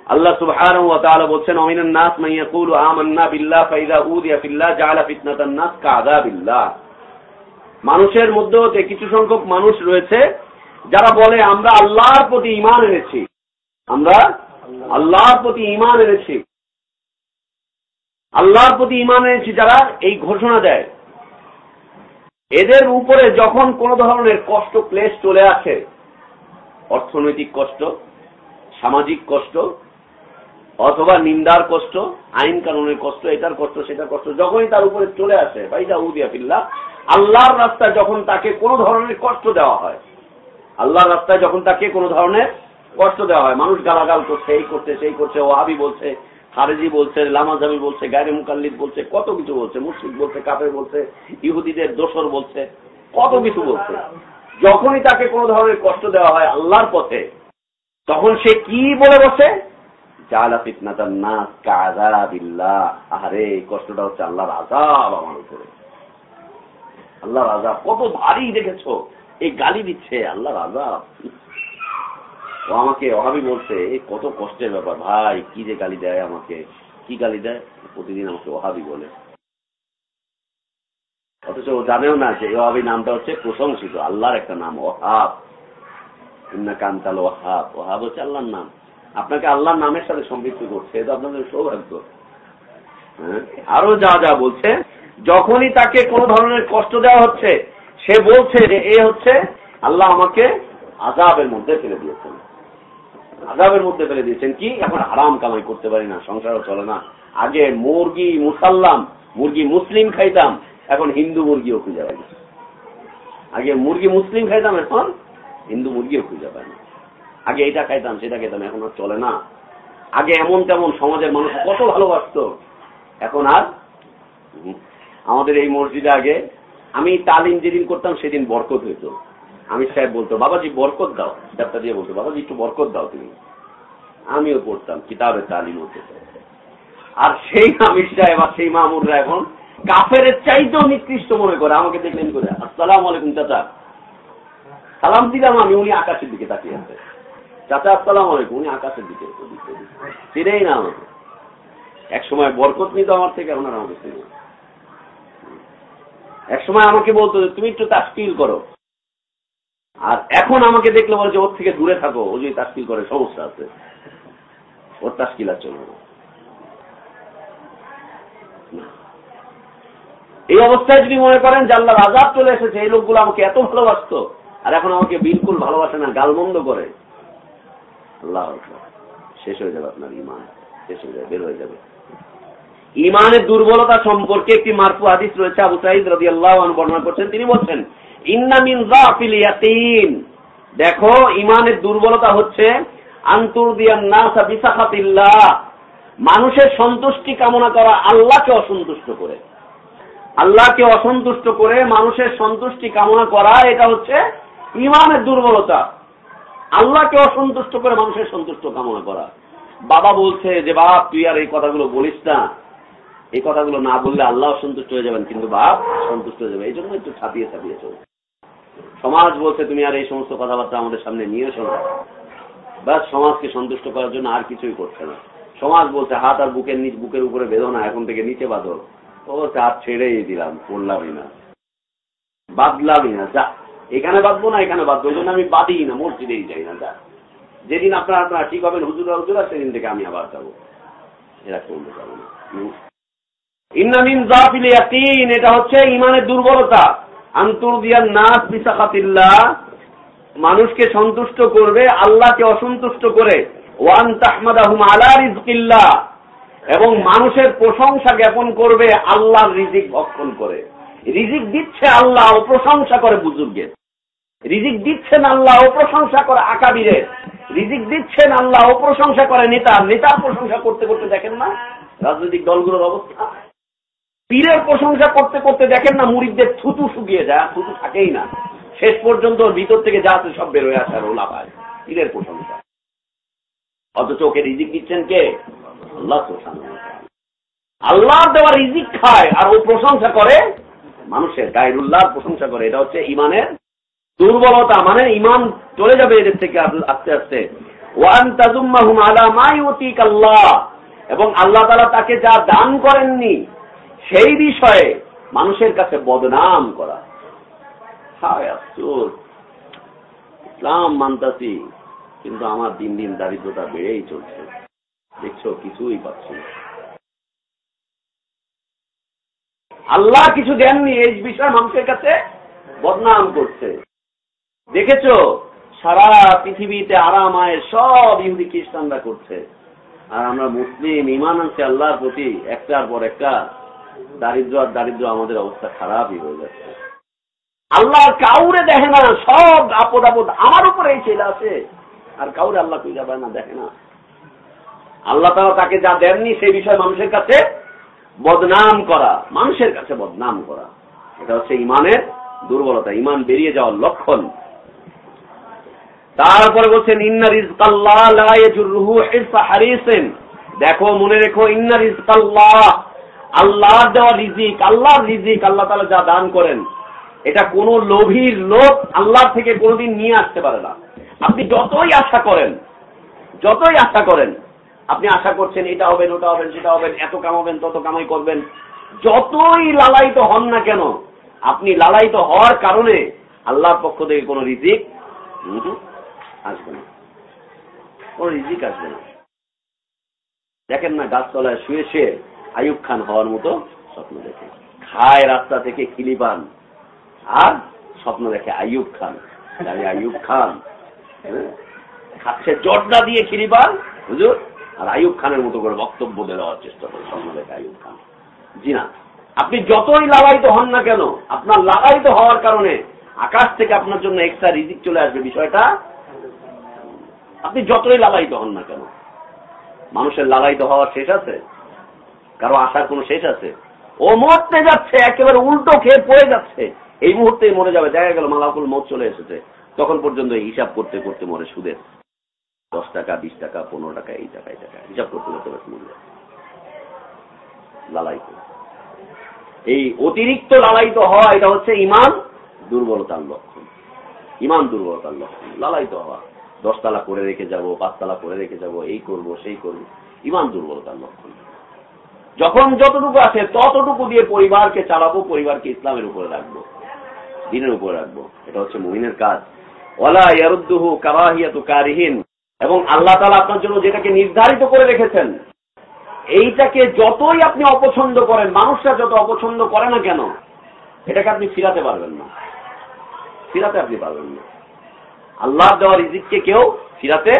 Speaker 3: আল্লাহ সুবহানাহু বলছেন ওমিনান নাস মান আমান্না বিল্লাহ ফাইদা উদিয়া ফিল্লাহ, জাআলা ফিতনাতান নাস কাযাবিল্লাহ মানুষের মধ্যে কিছু সংখ্যক মানুষ রয়েছে, যারা বলে, আমরা আল্লাহর প্রতি ঈমান এনেছি। আমরা আল্লাহর প্রতি ঈমান এনেছি। আল্লাহর প্রতি ঈমান এনেছি যারা এই ঘোষণা দেয়। এদের উপরে যখন কোন ধরনের কষ্ট, ক্লেশ চলে আসে, অর্থনৈতিক কষ্ট, সামাজিক কষ্ট, অথবা নিন্দার কষ্ট, আইন কানুনের কষ্ট, এটার কষ্ট, সেটার কষ্ট, যখনই তার উপরে চলে আসে ভাইজা উদিয়া ফিল্লা আল্লাহর রাস্তায় যখন তাকে কোনো ধরনের কষ্ট দেওয়া হয়, আল্লাহর রাস্তায় যখন তাকে কোনো ধরনের কষ্ট দেওয়া হয়। মানুষ গালাগাল করছে, এই করছে, সেই করছে, ও আবি বলছে, খারেজি বলছে লামাজাবি বলছে, গায়রে মুকাল্লিদ বলছে, কত কিছু বলছে মুসলিম বলছে কাপের বলছে, ইহুদিদের দোসর বলছে, কত কিছু বলছে। যখনই তাকে কোনো ধরনের কষ্ট দেওয়া হয় আল্লাহর পথে, তখন সে কি বলে বসে? জালা এই কষ্টটা হচ্ছে আল্লাহর আযাব আমার উপরে। আল্লাহর আযাব, কত ভারী দেখেছ? এই গালি দিচ্ছে, আল্লাহর আযাব। ও আমাকে অহাবি বলছে কত কষ্টের ব্যাপার, ভাই, কি যে গালি দেয় আমাকে, কি গালি দেয়? প্রতিদিন আমাকে ওহাবি বলে। অথচ ও জানেও না যে ওহাবি নামটা হচ্ছে প্রশংসিত, আল্লাহর একটা নাম ওহাব ইন্না কান্তাল ওহাব ওহাব হচ্ছে আল্লাহর নাম। আপনাকে আল্লাহর নামের সাথে সম্পৃক্ত করছে, এটা আপনাদের সৌভাগ্য। হ্যাঁ? আরও যা যা বলছে, যখনই তাকে কোন ধরনের কষ্ট দেওয়া হচ্ছে, সে বলছে যে, এ হচ্ছে আল্লাহ আমাকে আজাবের মধ্যে ফেলে দিয়েছেন। আজাবের মধ্যে ফেলে দিয়েছেন। কি? এখন হারাম কামাই করতে পারি না, সংসারও চলে না। আগে মুরগি মুসাল্লাম, মুরগি মুসলিম খাইতাম, এখন হিন্দু মুরগিও খুঁজে পাই আগে মুরগি মুসলিম খাইতাম, এখন হিন্দু মুরগিও খুঁজে পাই না। আগে এটা খাইতাম, সেটা খাইতাম, এখন আর চলে না। আগে এমন তেমন সমাজের মানুষ কত ভালোবাসত। এখন আর আমাদের এই মসজিদে আগে আমি তালিম যেদিন করতাম, সেদিন বরকত হইতো। আমি সাহেব বলতো, বাবাজি, বরকত দাও। কিতাবটা দিয়ে বলতো, বাবাজি, একটু বরকত দাও তুমি। আমিও পড়তাম কিতাবের তালিম হতো। আর সেই আমির সাহেব আর সেই মামুররা এখন কাফের চাইতেও নিকৃষ্ট মনে করে। আমাকে দেখলেন করে? আসসালাম আলাইকুম, চাচা। সালাম দিলাম আমি, উনি আকাশের দিকে তাকিয়ে আছে। চাচা, আসসালাম আলাইকুম। উনি আকাশের দিকে চিনেই না আমাকে। এক সময় বরকত নিত আমার থেকে, এখন আর আমাকে এক সময় আমাকে বলতো তুমি একটু তাস্কিল করো। আর এখন আমাকে দেখলে বলে যে ওর থেকে দূরে থাকো, ও যদি তাস্কিল করে, সমস্যা আছে। ওর তাস্কিল আর চলবে না। এই অবস্থায় যদি মনে করেন যে আল্লাহর আজাব চলে এসেছে, এই লোকগুলো আমাকে এত ভালোবাসতো, আর এখন আমাকে বিলকুল ভালোবাসে না, গালমন্দ করে, আল্লাহ শেষ হয়ে যাবে আপনার ইমান শেষ হয়ে যাবে, বের হয়ে যাবে। ইমানের দুর্বলতা সম্পর্কে একটি মারফু হাদিস রয়েছে, আবু সাইদ রবি আল্লাহ বর্ণনা করছেন। তিনি বলছেন দেখো ইমানের দুর্বলতা হচ্ছে মানুষের সন্তুষ্টি কামনা করা আল্লাহকে অসন্তুষ্ট করে। আল্লাহকে অসন্তুষ্ট করে মানুষের সন্তুষ্টি কামনা করা, এটা হচ্ছে ইমানের দুর্বলতা। আল্লাহকে অসন্তুষ্ট করে মানুষের সন্তুষ্ট কামনা করা। বাবা বলছে যে, বাপ, তুই আর এই কথাগুলো বলিস না। এই কথাগুলো না বললে আল্লাহ সন্তুষ্ট হয়ে যাবেন। কিন্তু বাপ, সন্তুষ্ট হয়ে যাবে। এই জন্য একটু ছাপিয়ে ছাপিয়ে চলছে। সমাজ বলছে, তুমি আর এই সমস্ত কথাবার্তা আমাদের সামনে নিয়ে এসো না। ব্যাস, সমাজকে সন্তুষ্ট করার জন্য আর কিছুই করছে না। সমাজ বলছে, হাত আর বুকের নিচ বুকের উপরে বেদনা এখন থেকে নিচে বাঁধো। ও হাত ছেড়েই দিলাম পড়লামই না। বাদলামই না, যা। এখানে বাঁধবো না, এখানে বাঁধবো ওই জন্য আমি বাঁধি না, মসজিদেই যাই না, যা। যেদিন আপনারা আপনারা ঠিক হবেন, হুজুরা হুজুরা, সেদিন থেকে আমি আবার যাব। এরা করতে যাব না ইন্নামিন জাফিল এটা হচ্ছে ইমানের দুর্বলতা। আন্তর নাস বিসাখাতিল্লাহ মানুষকে সন্তুষ্ট করবে, আল্লাহকে অসন্তুষ্ট করে। ওয়ান তাহমাদাহুম আলা রিজকিল্লাহ এবং মানুষের প্রশংসা জ্ঞাপন করবে আল্লাহর রিজিক ভক্ষণ করে। রিজিক দিচ্ছে আল্লাহ ও প্রশংসা করে বুজুর্গের। রিজিক দিচ্ছেন আল্লাহ ও প্রশংসা করে আকাবিরের। রিজিক দিচ্ছেন আল্লাহ ও প্রশংসা করে নেতা। নেতার প্রশংসা করতে করতে দেখেন না, রাজনৈতিক দলগুলোর অবস্থা। পীরের প্রশংসা করতে করতে দেখেন না মুরিদদের থুতু শুকিয়ে যায়, থুতু থাকেই না। শেষ পর্যন্ত ভিতর থেকে যা আছে সব বেরোয় আসার ওলা পায়, পীরের প্রশংসা। অথচ ওকে রিজিক দিচ্ছেন কে? আল্লাহ আল্লাহ দেওয়া রিজিক খায় আর ও প্রশংসা করে মানুষের গায়রুল্লাহ প্রশংসা করে। এটা হচ্ছে ইমানের দুর্বলতা মানে ইমান চলে যাবে এদের থেকে আস্তে আস্তে। ওয়ান তাজুম্মাহুম আলা মাইউতিক আল্লাহ এবং আল্লাহ তালা তাকে যা দান করেননি সেই বিষয়ে মানুষের কাছে বদনাম করা। ইসলাম মানতাছি, কিন্তু আমার দিন দিন দারিদ্রতা বেড়েই চলছে। দেখছ, কিছুই পাচ্ছি না। আল্লাহ কিছু দেননি, এই বিষয়ে মানুষের কাছে বদনাম করছে। দেখেছ, সারা পৃথিবীতে আরাম আয় সব ইহুদি খ্রিস্টানরা করছে। আর আমরা মুসলিম ইমান আনছে আল্লাহর প্রতি, একটার পর একটা। দারিদ্র আর দারিদ্র আমাদের অবস্থা খারাপই হয়ে যাচ্ছে। আল্লাহ কাউরে দেখে না, সব আপদ আপদ আমার উপরে ছেলে আছে। আর কাউরে আল্লাহ তুই যাবে না, দেখে না। আল্লাহ তারা তাকে যা দেননি, সেই বিষয়ে মানুষের কাছে বদনাম করা, মানুষের কাছে বদনাম করা। এটা হচ্ছে ইমানের দুর্বলতা, ইমান বেরিয়ে যাওয়ার লক্ষণ। তারপরে বলছেন, ইন্না রিজকাল্লাহিসেন দেখো, মনে রেখো, ইন্না রিজকাল্লাহ আল্লাহ দেওয়া রিজিক আল্লাহ রিজিক, আল্লাহ তালা যা দান করেন, এটা কোন লোভীর লোভ আল্লাহ থেকে কোনোদিন নিয়ে আসতে পারে না। আপনি যতই আশা করেন, যতই আশা করেন, আপনি আশা করছেন এটা হবেন, ওটা হবেন, সেটা হবেন, এত কামাবেন, তত কামাই করবেন, যতই লালায়িত হন না কেন, আপনি লালায়িত হওয়ার কারণে আল্লাহর পক্ষ থেকে কোনো রিজিক আসবে না। কোন রিজিক আসবে না। দেখেন না গাছতলায় শুয়ে শুয়ে আয়ুব খান হওয়ার মতো স্বপ্ন দেখে। খায় রাস্তা থেকে খিলি পান আর স্বপ্ন দেখে আয়ুব খান। আমি আয়ুব খান হ্যাঁ? খাচ্ছে জর্দা দিয়ে খিলি পান বুঝুন আর আয়ুব খানের মতো করে বক্তব্য দেওয়ার চেষ্টা করে স্বপ্ন দেখে আয়ুব খান। জি না। আপনি যতই লালায়িত হন না কেন, আপনার লালায়িত হওয়ার কারণে আকাশ থেকে আপনার জন্য এক্সট্রা রিজিক চলে আসবে বিষয়টা। আপনি যতই লালায়িত হন না কেন, মানুষের লালায়িত হওয়ার শেষ আছে? কারও আসার কোনো শেষ আছে? ও মরতে যাচ্ছে, একেবারে উল্টো খেয়ে পড়ে যাচ্ছে। এই মুহূর্তেই মরে যাবে। দেখা গেল, মালাকুল মত চলে এসেছে। তখন পর্যন্ত হিসাব করতে করতে মরে সুদের। দশ টাকা, বিশ টাকা, পনেরো টাকা, এই টাকা এই টাকা। হিসাব করতে করতে বেশ মরে লালায়িত। এই অতিরিক্ত লালায়িত হওয়া, এটা হচ্ছে ইমান দুর্বলতার লক্ষণ। ইমান দুর্বলতার লক্ষণ। লালায়িত হওয়া। দশতলা করে রেখে যাব, পাঁচতলা করে রেখে যাব, এই করব, সেই করব। ইমান দুর্বলতার লক্ষণ। যখন যতটুকু আছে ততটুকু দিয়ে পরিবারকে চালাবো, পরিবারকে ইসলামের উপরে রাখব, দিনের উপরে রাখব। এটা হচ্ছে মহিনের কাজ। ওলা ইয়ারুদ্দুহু কারাহিয়াতু কারিহীন। এবং আল্লাহ তালা আপনার জন্য যেটাকে নির্ধারিত করে রেখেছেন, এইটাকে যতই আপনি অপছন্দ করেন, মানুষরা যত অপছন্দ করে না কেন এটাকে আপনি ফিরাতে পারবেন না। ফিরাতে আপনি পারবেন না। আল্লাহ দেওয়ার রিজিককে কেউ ফিরাতে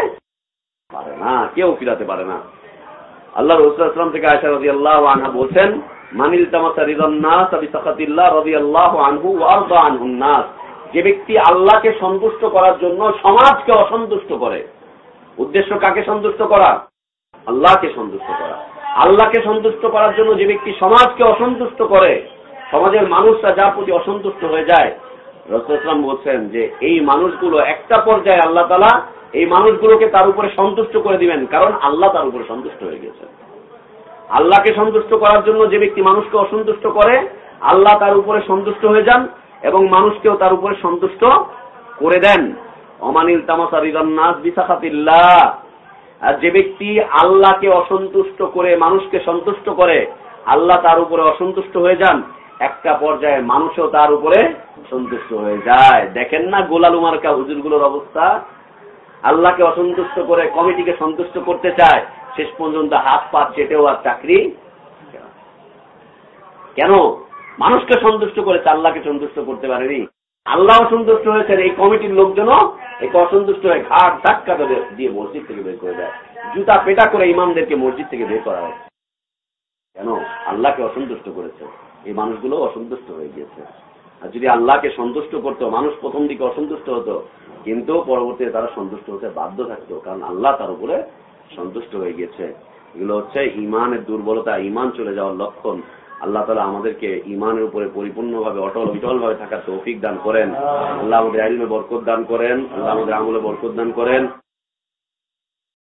Speaker 3: পারে না, কেউ ফিরাতে পারে না। আল্লাহ রসুলাম থেকে আয়সা রবি আল্লাহ আনহা বলছেন, মানিল যে ব্যক্তি আল্লাহকে সন্তুষ্ট করার জন্য সমাজকে অসন্তুষ্ট করে। উদ্দেশ্য কাকে সন্তুষ্ট করা? আল্লাহকে সন্তুষ্ট করা। আল্লাহকে সন্তুষ্ট করার জন্য যে ব্যক্তি সমাজকে অসন্তুষ্ট করে, সমাজের মানুষরা যার প্রতি অসন্তুষ্ট হয়ে যায় রসুলাম বলছেন যে এই মানুষগুলো একটা পর্যায়ে আল্লাহ তালা এই মানুষগুলোকে তার উপরে সন্তুষ্ট করে দিবেন, কারণ আল্লাহ তার উপরে সন্তুষ্ট হয়ে গেছেন আল্লাহকে সন্তুষ্ট করার জন্য যে ব্যক্তি মানুষকে অসন্তুষ্ট করে, আল্লাহ তার উপরে সন্তুষ্ট হয়ে যান এবং মানুষকেও তার উপরে সন্তুষ্ট করে দেন। অমানিল তামাসা রিদান্নাস বিসাখাতিল্লাহ। আর যে ব্যক্তি আল্লাহকে অসন্তুষ্ট করে, মানুষকে সন্তুষ্ট করে, আল্লাহ তার উপরে অসন্তুষ্ট হয়ে যান, একটা পর্যায়ে মানুষও তার উপরে সন্তুষ্ট হয়ে যায়। দেখেন না গোলাল উমার্কা হুজুরগুলোর অবস্থা? আল্লাহকে অসন্তুষ্ট করে, কমিটিকে সন্তুষ্ট করতে চায়, শেষ পর্যন্ত হাত পা চেটেও আর চাকরি কেন? মানুষকে সন্তুষ্ট করেছে আল্লাহকে সন্তুষ্ট করতে পারেনি। আল্লাহ অসন্তুষ্ট হয়েছেন, এই কমিটির লোকজনও একে অসন্তুষ্ট হয়ে ঘাট ধাক্কা ধরে দিয়ে মসজিদ থেকে বের করে দেয়। জুতা পেটা করে ইমামদেরকে মসজিদ থেকে বের করা হয়। কেন? আল্লাহকে অসন্তুষ্ট করেছে। এই মানুষগুলো অসন্তুষ্ট হয়ে গিয়েছে। আর যদি আল্লাহকে সন্তুষ্ট করতো, মানুষ প্রথম দিকে অসন্তুষ্ট হতো কিন্তু পরবর্তীতে তারা সন্তুষ্ট হতে বাধ্য থাকতো, কারণ আল্লাহ তার উপরে সন্তুষ্ট হয়ে গেছে এগুলো হচ্ছে ইমানের দুর্বলতা, ইমান চলে যাওয়ার লক্ষণ। আল্লাহ তালা আমাদেরকে ইমানের উপরে পরিপূর্ণভাবে, অটল বিটল ভাবে থাকার তৌফিক দান করেন। আল্লাহ আমাদের আইনে বরকত দান করেন, আল্লাহ আমাদের আমলে বরকত দান করেন।